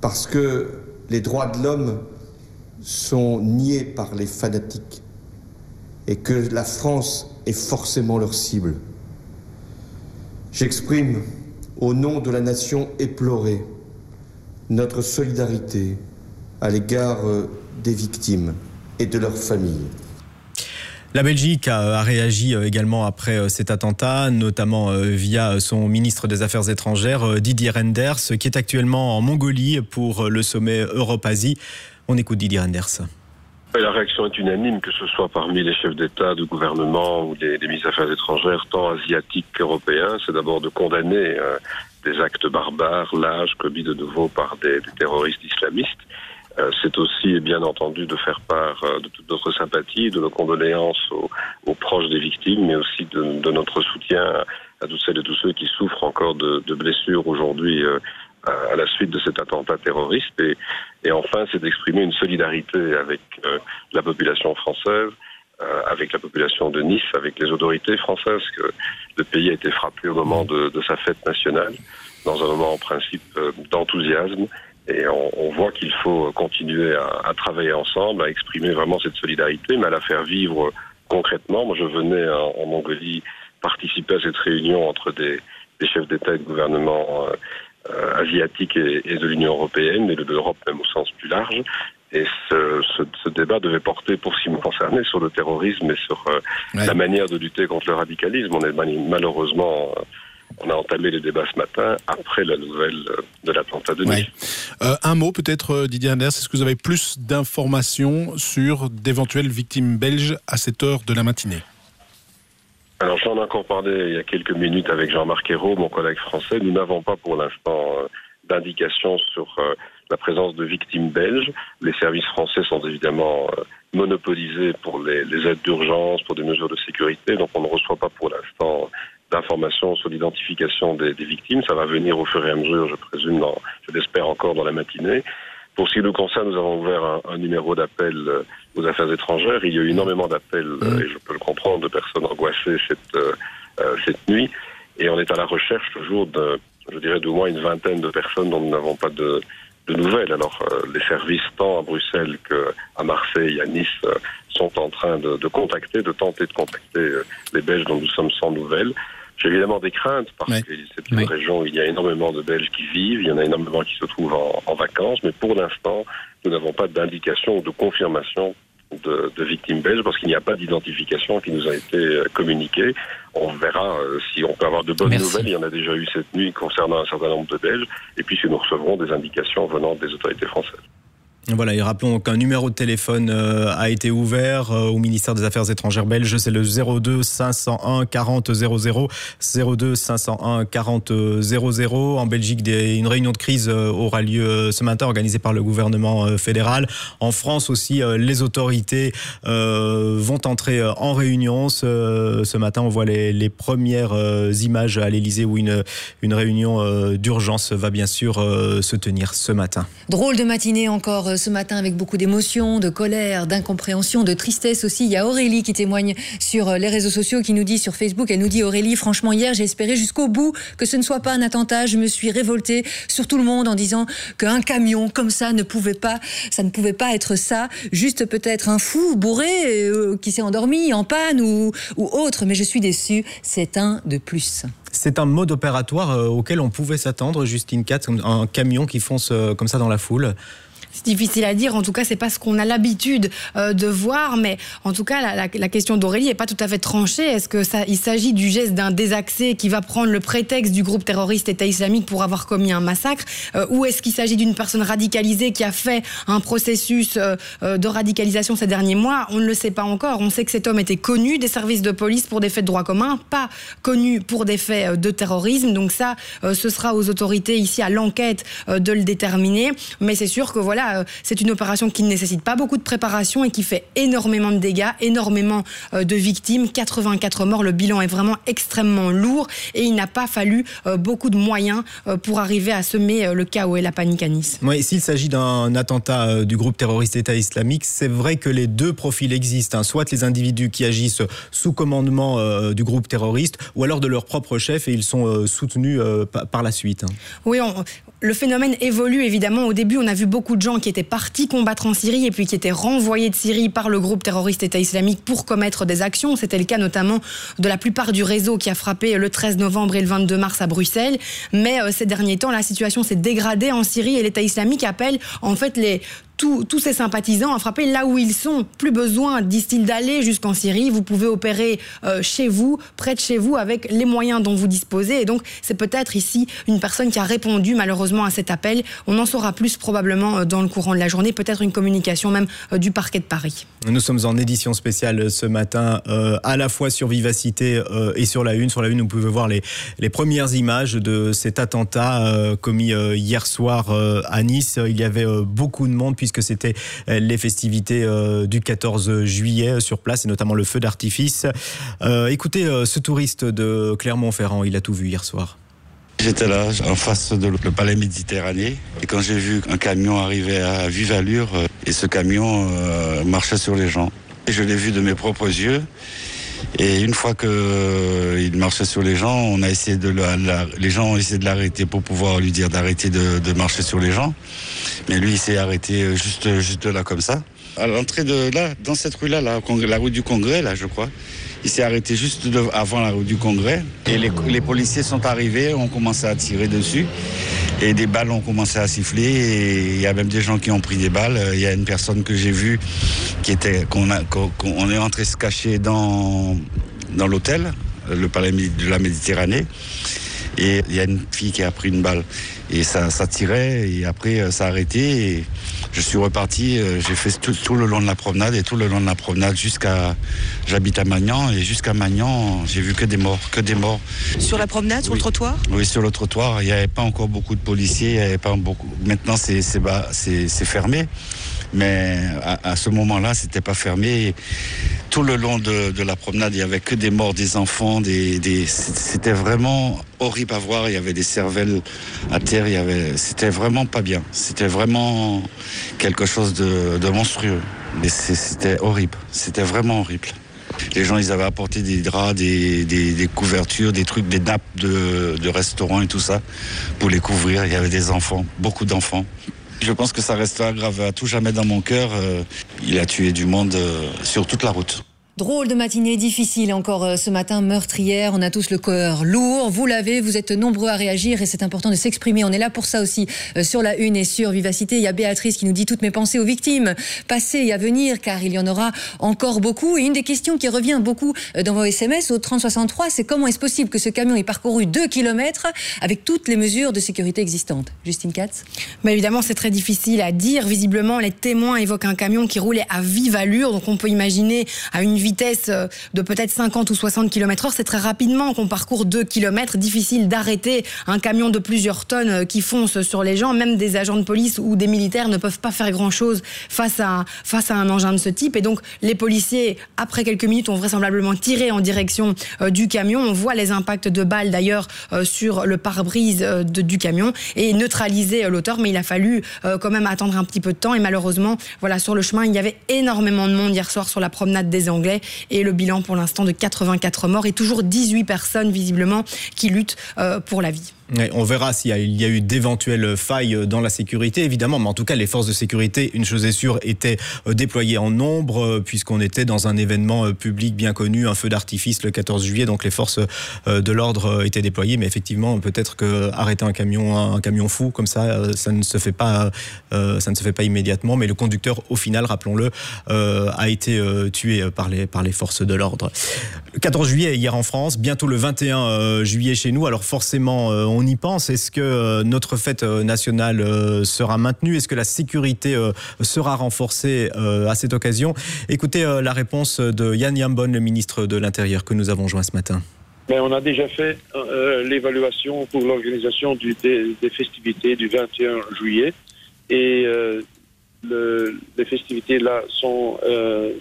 parce que les droits de l'homme sont niés par les fanatiques et que la France est forcément leur cible. J'exprime, au nom de la nation éplorée, notre solidarité à l'égard euh, des victimes et de leurs familles. La Belgique a, réagi euh, également après euh, cet attentat, notamment via son ministre des Affaires étrangères, Didier Renders, qui est actuellement en Mongolie pour le sommet Europe-Asie. On écoute Didier Renders. La réaction est unanime, que ce soit parmi les chefs d'État, de gouvernement ou des, ministres des Affaires étrangères, tant asiatiques qu'européens. C'est d'abord de condamner des actes barbares, l'âge commis de nouveau par des terroristes islamistes. Euh, c'est aussi, bien entendu, de faire part euh, de toute notre sympathie, de nos condoléances aux, proches des victimes, mais aussi de, notre soutien à toutes celles et tous ceux qui souffrent encore de, blessures aujourd'hui euh, à la suite de cet attentat terroriste. Et, enfin, c'est d'exprimer une solidarité avec la population française, avec la population de Nice, avec les autorités françaises, que le pays a été frappé au moment de sa fête nationale, dans un moment en principe d'enthousiasme et on, voit qu'il faut continuer à, travailler ensemble, à exprimer vraiment cette solidarité, mais à la faire vivre concrètement. Moi, je venais en, Mongolie participer à cette réunion entre des, chefs d'État et de gouvernement euh, euh, asiatiques et, de l'Union européenne, et de l'Europe même au sens plus large. Et ce, débat devait porter, pour ce qui me concernait, sur le terrorisme et sur euh, la manière de lutter contre le radicalisme. On est malheureusement on a entamé les débats ce matin après la nouvelle euh, de l'attentat de Nice. Euh, un mot peut-être, euh, Didier Anders, est-ce que vous avez plus d'informations sur d'éventuelles victimes belges à cette heure de la matinée? Alors j'en ai encore parlé il y a quelques minutes avec Jean-Marc Ayrault, mon collègue français. Nous n'avons pas pour l'instant d'indications sur la présence de victimes belges. Les services français sont évidemment monopolisés pour les, aides d'urgence, pour des mesures de sécurité, donc on ne reçoit pas pour l'instant d'informations sur l'identification des, victimes. Ça va venir au fur et à mesure, je présume, dans, je l'espère encore dans la matinée. Pour ce qui nous concerne, nous avons ouvert un, numéro d'appel euh, aux affaires étrangères. Il y a eu énormément d'appels, euh, mmh. et je peux le comprendre, de personnes angoissées cette, euh, cette nuit. Et on est à la recherche toujours de, je dirais, d'au moins une vingtaine de personnes dont nous n'avons pas de, de nouvelles. Alors, les services, tant à Bruxelles qu'à Marseille, à Nice, sont en train de, de, contacter, de tenter de contacter les Belges dont nous sommes sans nouvelles. J'ai évidemment des craintes parce que c'est une région où il y a énormément de Belges qui vivent, il y en a énormément qui se trouvent en, vacances, mais pour l'instant, nous n'avons pas d'indication ou de confirmation de, victimes belges parce qu'il n'y a pas d'identification qui nous a été euh, communiquée. On verra euh, si on peut avoir de bonnes nouvelles. Il y en a déjà eu cette nuit concernant un certain nombre de Belges. Et puis si nous recevrons des indications venant des autorités françaises. Voilà, et rappelons qu'un numéro de téléphone euh, a été ouvert euh, au ministère des Affaires étrangères belge, c'est le 02 501 40 00, 02 501 40 00. En Belgique, une réunion de crise euh, aura lieu ce matin, organisée par le gouvernement fédéral. En France aussi, les autorités vont entrer en réunion. Ce, matin, on voit les, premières images à l'Elysée où une réunion d'urgence va bien sûr se tenir ce matin. Drôle de matinée encore ce matin avec beaucoup d'émotions, de colère, d'incompréhension, de tristesse aussi. Il y a Aurélie qui témoigne sur euh, les réseaux sociaux, qui nous dit sur Facebook, elle nous dit Aurélie, franchement hier j'ai espéré jusqu'au bout que ce ne soit pas un attentat. Je me suis révoltée sur tout le monde en disant qu'un camion comme ça ne pouvait pas, ça ne pouvait pas être ça. Juste peut-être un fou bourré euh, qui s'est endormi en panne ou, ou autre. Mais je suis déçue. C'est un de plus. C'est un mode opératoire euh, auquel on pouvait s'attendre, Justine Katz, un camion qui fonce comme ça dans la foule. C'est difficile à dire. En tout cas, c'est pas ce qu'on a l'habitude euh, de voir. Mais en tout cas, la, question d'Aurélie est pas tout à fait tranchée. Est-ce que ça, s'agit du geste d'un désaxé qui va prendre le prétexte du groupe terroriste État islamique pour avoir commis un massacre, euh, ou est-ce qu'il s'agit d'une personne radicalisée qui a fait un processus euh, de radicalisation ces derniers mois? On ne le sait pas encore. On sait que cet homme était connu des services de police pour des faits de droit commun, pas connu pour des faits de terrorisme. Donc ça, ce sera aux autorités ici à l'enquête de le déterminer. Mais c'est sûr que voilà euh, c'est une opération qui ne nécessite pas beaucoup de préparation et qui fait énormément de dégâts, énormément euh, de victimes, 84 morts. Le bilan est vraiment extrêmement lourd et il n'a pas fallu euh, beaucoup de moyens pour arriver à semer le chaos et la panique à Nice. Oui, s'il s'agit d'un attentat du groupe terroriste État islamique, c'est vrai que les deux profils existent. Hein. Soit les individus qui agissent sous commandement du groupe terroriste, ou alors de leur propre chef et ils sont soutenus par la suite. Hein. Oui, le phénomène évolue évidemment. Au début, on a vu beaucoup de gens qui étaient partis combattre en Syrie et puis qui étaient renvoyés de Syrie par le groupe terroriste État islamique pour commettre des actions. C'était le cas notamment de la plupart du réseau qui a frappé le 13 novembre et le 22 mars à Bruxelles. Mais euh, ces derniers temps, la situation s'est dégradée en Syrie et l'État islamique appelle en fait les tous ces sympathisants à frapper là où ils sont. Plus besoin, disent-ils, d'aller jusqu'en Syrie. Vous pouvez opérer euh, chez vous, près de chez vous, avec les moyens dont vous disposez. Et donc, c'est peut-être ici une personne qui a répondu malheureusement à cet appel. On en saura plus probablement euh, dans le courant de la journée. Peut-être une communication même euh, du parquet de Paris. Nous sommes en édition spéciale ce matin, à la fois sur Vivacité et sur la Une. Sur la Une, vous pouvez voir les, les premières images de cet attentat commis hier soir à Nice. Il y avait beaucoup de monde, puisque c'était euh, les festivités euh, du 14 juillet euh, sur place, et notamment le feu d'artifice. écoutez ce touriste de Clermont-Ferrand, il a tout vu hier soir. J'étais là, en face de le palais Méditerranée, et quand j'ai vu un camion arriver à vive allure, et ce camion marchait sur les gens. Je l'ai vu de mes propres yeux. Et une fois qu'il marchait sur les gens, on a essayé de les gens ont essayé de l'arrêter pour pouvoir lui dire d'arrêter de, de, marcher sur les gens. Mais lui, il s'est arrêté euh, juste, juste là, comme ça. À l'entrée de là, dans cette rue-là, la rue du Congrès, là, je crois. Il s'est arrêté juste avant la rue du Congrès. Et les, policiers sont arrivés, ont commencé à tirer dessus. Et des balles ont commencé à siffler. Et il y a même des gens qui ont pris des balles. Il y a une personne que j'ai vue qui était, qu'on a, qu'on est entré se cacher dans, dans l'hôtel, le palais de la Méditerranée. Et il y a une fille qui a pris une balle. Et ça, tirait, et après, euh, ça a arrêté. Je suis reparti, euh, j'ai fait tout, tout, le long de la promenade, et tout le long de la promenade jusqu'à. J'habite à Magnan, et jusqu'à Magnan, j'ai vu que des morts, que des morts. Sur la promenade, sur le trottoir? Oui, sur le trottoir. Il n'y avait pas encore beaucoup de policiers, il y avait pas beaucoup. Maintenant, c'est fermé. Mais à, ce moment-là, c'était pas fermé. Tout le long de, la promenade, il y avait que des morts, des enfants, c'était vraiment horrible à voir. Il y avait des cervelles à terre. Y c'était vraiment pas bien. C'était vraiment quelque chose de, monstrueux. Mais c'était horrible. C'était vraiment horrible. Les gens, ils avaient apporté des draps, des, couvertures, des trucs, des nappes de restaurants et tout ça pour les couvrir. Il y avait des enfants, beaucoup d'enfants. Je pense que ça restera grave à tout jamais dans mon cœur. Euh, il a tué du monde euh, sur toute la route. Drôle de matinée difficile encore euh, ce matin, meurtrière. On a tous le cœur lourd. Vous l'avez, vous êtes nombreux à réagir et c'est important de s'exprimer. On est là pour ça aussi. Euh, sur la une et sur Vivacité, il y a Béatrice qui nous dit toutes mes pensées aux victimes, passées et à venir, car il y en aura encore beaucoup. Et une des questions qui revient beaucoup euh, dans vos SMS au 3063, c'est comment est-ce possible que ce camion ait parcouru 2 km avec toutes les mesures de sécurité existantes? Justine Katz Mais Évidemment, c'est très difficile à dire. Visiblement, les témoins évoquent un camion qui roulait à vive allure. Donc on peut imaginer à une vitesse euh, de peut-être 50 ou 60 km heure, c'est très rapidement qu'on parcourt 2 km. Difficile d'arrêter un camion de plusieurs tonnes euh, qui fonce sur les gens. Même des agents de police ou des militaires ne peuvent pas faire grand-chose face à, face à un engin de ce type. Et donc, les policiers, après quelques minutes, ont vraisemblablement tiré en direction euh, du camion. On voit les impacts de balles, d'ailleurs, sur le pare-brise du camion et neutraliser l'auteur. Mais il a fallu quand même attendre un petit peu de temps. Et malheureusement, voilà, sur le chemin, il y avait énormément de monde hier soir sur la promenade des Anglais. Et le bilan pour l'instant de 84 morts et toujours 18 personnes visiblement qui luttent euh, pour la vie on verra s'il y, a eu d'éventuelles failles dans la sécurité, évidemment, mais en tout cas, les forces de sécurité, une chose est sûre, étaient euh, déployées en nombre, euh, puisqu'on était dans un événement euh, public bien connu, un feu d'artifice le 14 juillet, donc les forces de l'ordre étaient déployées, mais effectivement, peut-être que arrêter un camion, un camion fou comme ça, ça ne se fait pas, ça ne se fait pas immédiatement, mais le conducteur, au final, rappelons-le, a été tué par les, par les forces de l'ordre. Le 14 juillet, hier en France, bientôt le 21 juillet chez nous, alors forcément, on on y pense. Est-ce que euh, notre fête euh, nationale euh, sera maintenue? Est-ce que la sécurité sera renforcée à cette occasion? Écoutez la réponse de Yann Yambon, le ministre de l'Intérieur, que nous avons joint ce matin. Mais on a déjà fait l'évaluation pour l'organisation des, festivités du 21 juillet. Et les festivités là sont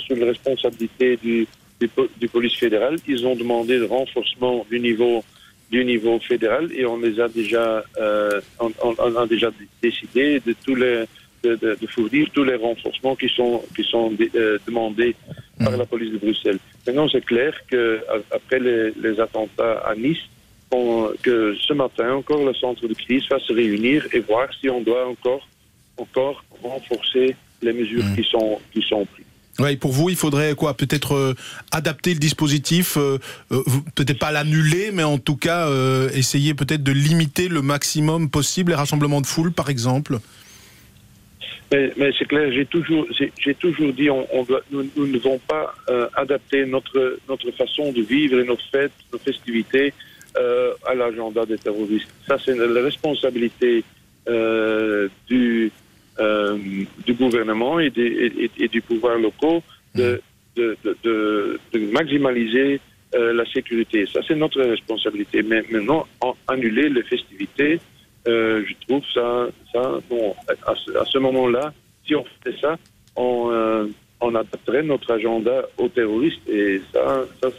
sous la responsabilité du, du, police fédéral. Ils ont demandé le renforcement du niveau du niveau fédéral et on les a déjà, euh, on, on, a déjà décidé de tous les de, de, de, fournir tous les renforcements qui sont qui sont euh, demandés par la police de Bruxelles. Maintenant, c'est clair que après les, les attentats à Nice, on, que ce matin encore le centre de crise va se réunir et voir si on doit encore encore renforcer les mesures mmh. qui sont qui sont prises. Ouais, pour vous, il faudrait quoi Peut-être euh, adapter le dispositif, euh, euh, peut-être pas l'annuler, mais en tout cas essayer peut-être de limiter le maximum possible les rassemblements de foule, par exemple. Mais, c'est clair, j'ai toujours, j'ai toujours dit, on, on nous, ne devons pas adapter notre notre façon de vivre et nos fêtes, nos festivités à l'agenda des terroristes. Ça, c'est la responsabilité du euh, du gouvernement et, des, et, du pouvoir locaux de, de, de, de maximaliser euh, la sécurité. Ça, c'est notre responsabilité. Mais maintenant, annuler les festivités, euh, je trouve ça, ça bon, à, à ce moment-là, si on fait ça, on, on adapterait notre agenda aux terroristes et ça, ça,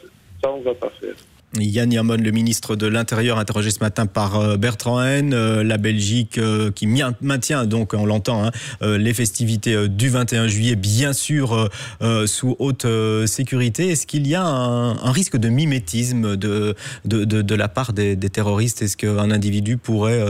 ça on va pas faire. Yann Yamon, le ministre de l'Intérieur, interrogé ce matin par euh, Bertrand Haine, euh, la Belgique euh, qui maintient, donc on l'entend, hein, les festivités du 21 juillet, bien sûr sous haute sécurité. Est-ce qu'il y a un, risque de mimétisme de, de, de, la part des, terroristes? Est-ce qu'un individu pourrait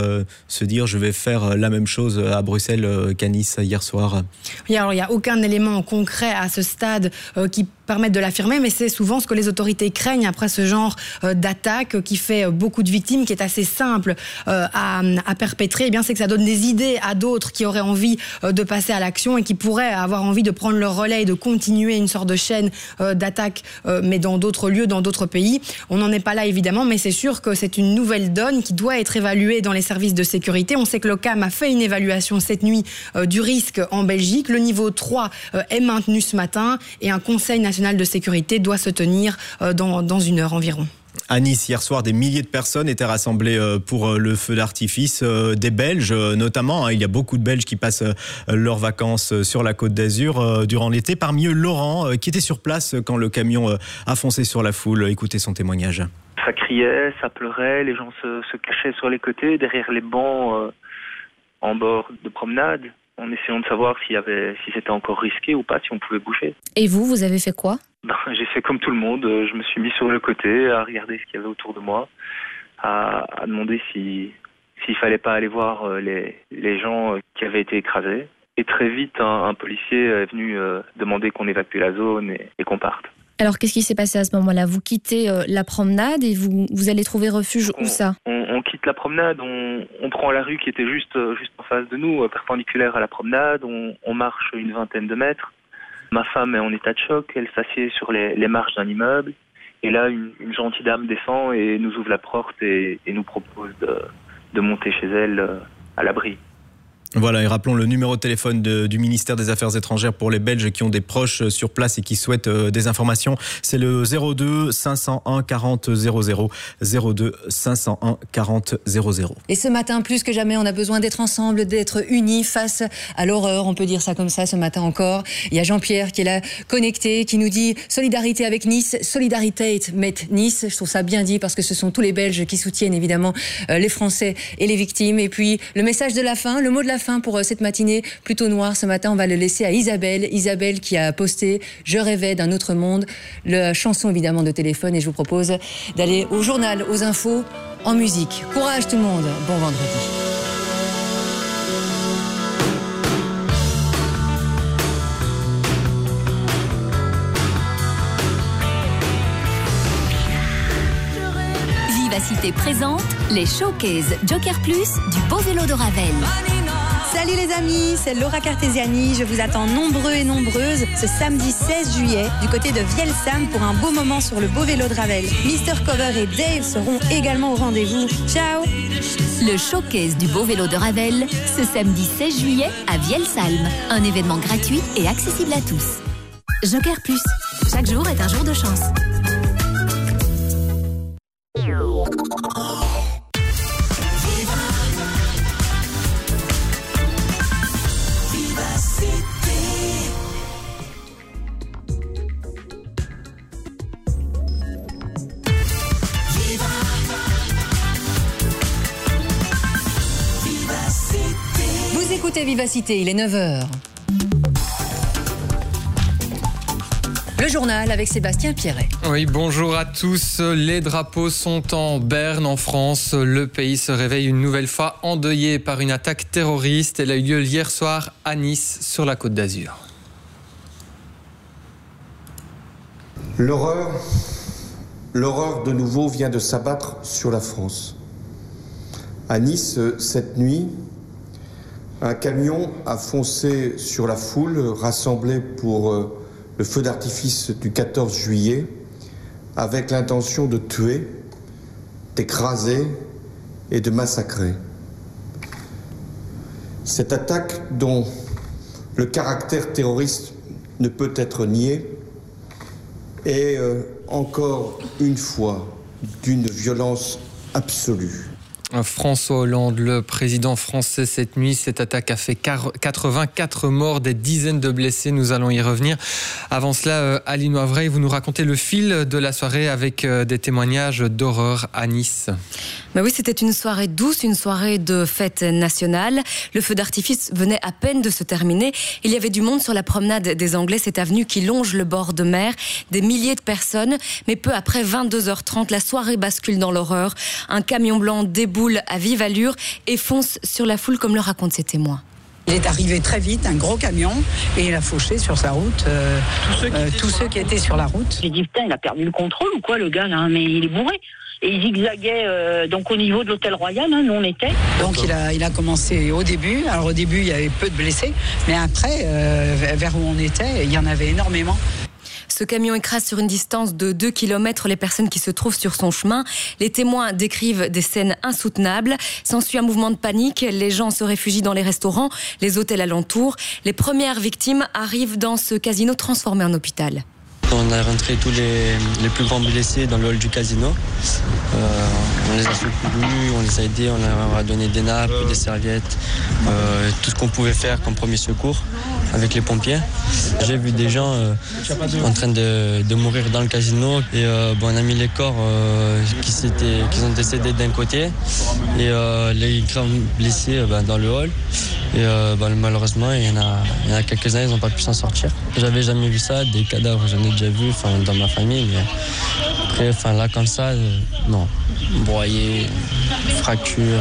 se dire je vais faire la même chose à Bruxelles qu'à Nice hier soir? Il n'y a aucun élément concret à ce stade qui permettre de l'affirmer, mais c'est souvent ce que les autorités craignent après ce genre euh, d'attaque qui fait euh, beaucoup de victimes, qui est assez simple euh, à, perpétrer. Eh bien, c'est que ça donne des idées à d'autres qui auraient envie de passer à l'action et qui pourraient avoir envie de prendre le relais et de continuer une sorte de chaîne d'attaque, mais dans d'autres lieux, dans d'autres pays. On n'en est pas là évidemment, mais c'est sûr que c'est une nouvelle donne qui doit être évaluée dans les services de sécurité. On sait que l'OCAM a fait une évaluation cette nuit du risque en Belgique. Le niveau 3 est maintenu ce matin et un conseil national de sécurité doit se tenir euh, dans, dans une heure environ. À Nice, hier soir, des milliers de personnes étaient rassemblées euh, pour euh, le feu d'artifice. Des Belges, notamment. Hein. Il y a beaucoup de Belges qui passent leurs vacances sur la côte d'Azur durant l'été. Parmi eux, Laurent, qui était sur place quand le camion a foncé sur la foule. Écoutez son témoignage. Ça criait, ça pleurait, les gens se, se cachaient sur les côtés, derrière les bancs, en bord de promenade en essayant de savoir s'il y avait, si c'était encore risqué ou pas, si on pouvait bouger. Et vous, vous avez fait quoi? Ben, J'ai fait comme tout le monde. Je me suis mis sur le côté à regarder ce qu'il y avait autour de moi, à, à demander si s'il fallait pas aller voir euh, les, les gens euh, qui avaient été écrasés. Et très vite, un, policier est venu euh, demander qu'on évacue la zone et, et qu'on parte. Alors, qu'est-ce qui s'est passé à ce moment-là? Vous quittez euh, la promenade et vous, vous allez trouver refuge où ça? on, on quitte la promenade, on, on prend la rue qui était juste, euh, juste en face de nous, euh, perpendiculaire à la promenade, on, on marche une vingtaine de mètres. Ma femme est en état de choc, elle s'assied sur les, les marches d'un immeuble. Et là, une, une gentille dame descend et nous ouvre la porte et, et nous propose de, de monter chez elle à l'abri. Voilà, et rappelons le numéro de téléphone de- du ministère des Affaires étrangères pour les Belges qui ont des proches euh, sur place et qui souhaitent euh, des informations. C'est le 02 501 40 00. 02 501 40 00. Et ce matin, plus que jamais, on a besoin d'être ensemble, d'être unis face à l'horreur. On peut dire ça comme ça ce matin encore. Il y a Jean-Pierre qui est là, connecté, qui nous dit solidarité avec Nice, solidarité met Nice. Je trouve ça bien dit parce que ce sont tous les Belges qui soutiennent évidemment euh, les Français et les victimes. Et puis le message de la fin, le mot de la fin pour euh, cette matinée plutôt noire ce matin, on va le laisser à Isabelle. Isabelle qui a posté Je rêvais d'un autre monde, la chanson évidemment de téléphone. Et je vous propose d'aller au journal, aux infos, en musique. Courage tout le monde, bon vendredi. Vivacité présente les showcases Joker Plus du beau vélo de Ravel. Salut les amis, c'est Laura Cartesiani. Je vous attends nombreux et nombreuses ce samedi 16 juillet du côté de Vielsam pour un beau moment sur le beau vélo de Ravel. Mister Cover et Dave seront également au rendez-vous. Ciao Le showcase du beau vélo de Ravel, ce samedi 16 juillet à Vielsalm. Un événement gratuit et accessible à tous. Joker Plus. Chaque jour est un jour de chance. Vivacité, il est 9h. Le journal avec Sébastien Pierret. Oui, bonjour à tous. Les drapeaux sont en berne en France. Le pays se réveille une nouvelle fois endeuillé par une attaque terroriste. Elle a eu lieu hier soir à Nice, sur la côte d'Azur. L'horreur, l'horreur de nouveau vient de s'abattre sur la France. À Nice, cette nuit, un camion a foncé sur la foule rassemblée pour euh, le feu d'artifice du 14 juillet avec l'intention de tuer, d'écraser et de massacrer. Cette attaque dont le caractère terroriste ne peut être nié est euh, encore une fois d'une violence absolue. François Hollande, le président français cette nuit, cette attaque a fait 84 morts, des dizaines de blessés. Nous allons y revenir. Avant cela, euh, Aline Oivray, vous nous racontez le fil de la soirée avec euh, des témoignages d'horreur à Nice. Mais oui, c'était une soirée douce, une soirée de fête nationale. Le feu d'artifice venait à peine de se terminer. Il y avait du monde sur la promenade des Anglais, cette avenue qui longe le bord de mer. Des milliers de personnes. Mais peu après 22h30, la soirée bascule dans l'horreur. Un camion blanc déboule à vive allure et fonce sur la foule, comme le racontent ses témoins. Il est arrivé très vite, un gros camion, et il a fauché sur sa route euh, euh, tous ceux qui étaient sur la route. J'ai dit, putain, il a perdu le contrôle ou quoi, le gars, là Mais il est bourré. Et il zigzaguait euh, donc au niveau de l'hôtel Royal, hein, nous on était. Donc il a, il a commencé au début. Alors au début, il y avait peu de blessés, mais après, euh, vers où on était, il y en avait énormément. Ce camion écrase sur une distance de 2 km les personnes qui se trouvent sur son chemin. Les témoins décrivent des scènes insoutenables. S'ensuit un mouvement de panique. Les gens se réfugient dans les restaurants, les hôtels alentours. Les premières victimes arrivent dans ce casino transformé en hôpital. On a rentré tous les, les plus grands blessés dans le hall du casino. Euh, on les a secourus, on les a aidés, on leur a donné des nappes, des serviettes, euh, tout ce qu'on pouvait faire comme premier secours avec les pompiers. J'ai vu des gens euh, en train de, de mourir dans le casino et euh, bon, on a mis les corps euh, qui, qui sont décédés d'un côté et euh, les graves blessés euh, ben, dans le hall. Et euh, ben, malheureusement, il y en a, a quelques-uns, ils n'ont pas pu s'en sortir. J'avais jamais vu ça, des cadavres, j'en ai déjà vu enfin, dans ma famille, mais après, enfin, là, comme ça, euh, non. Broyé, fracture.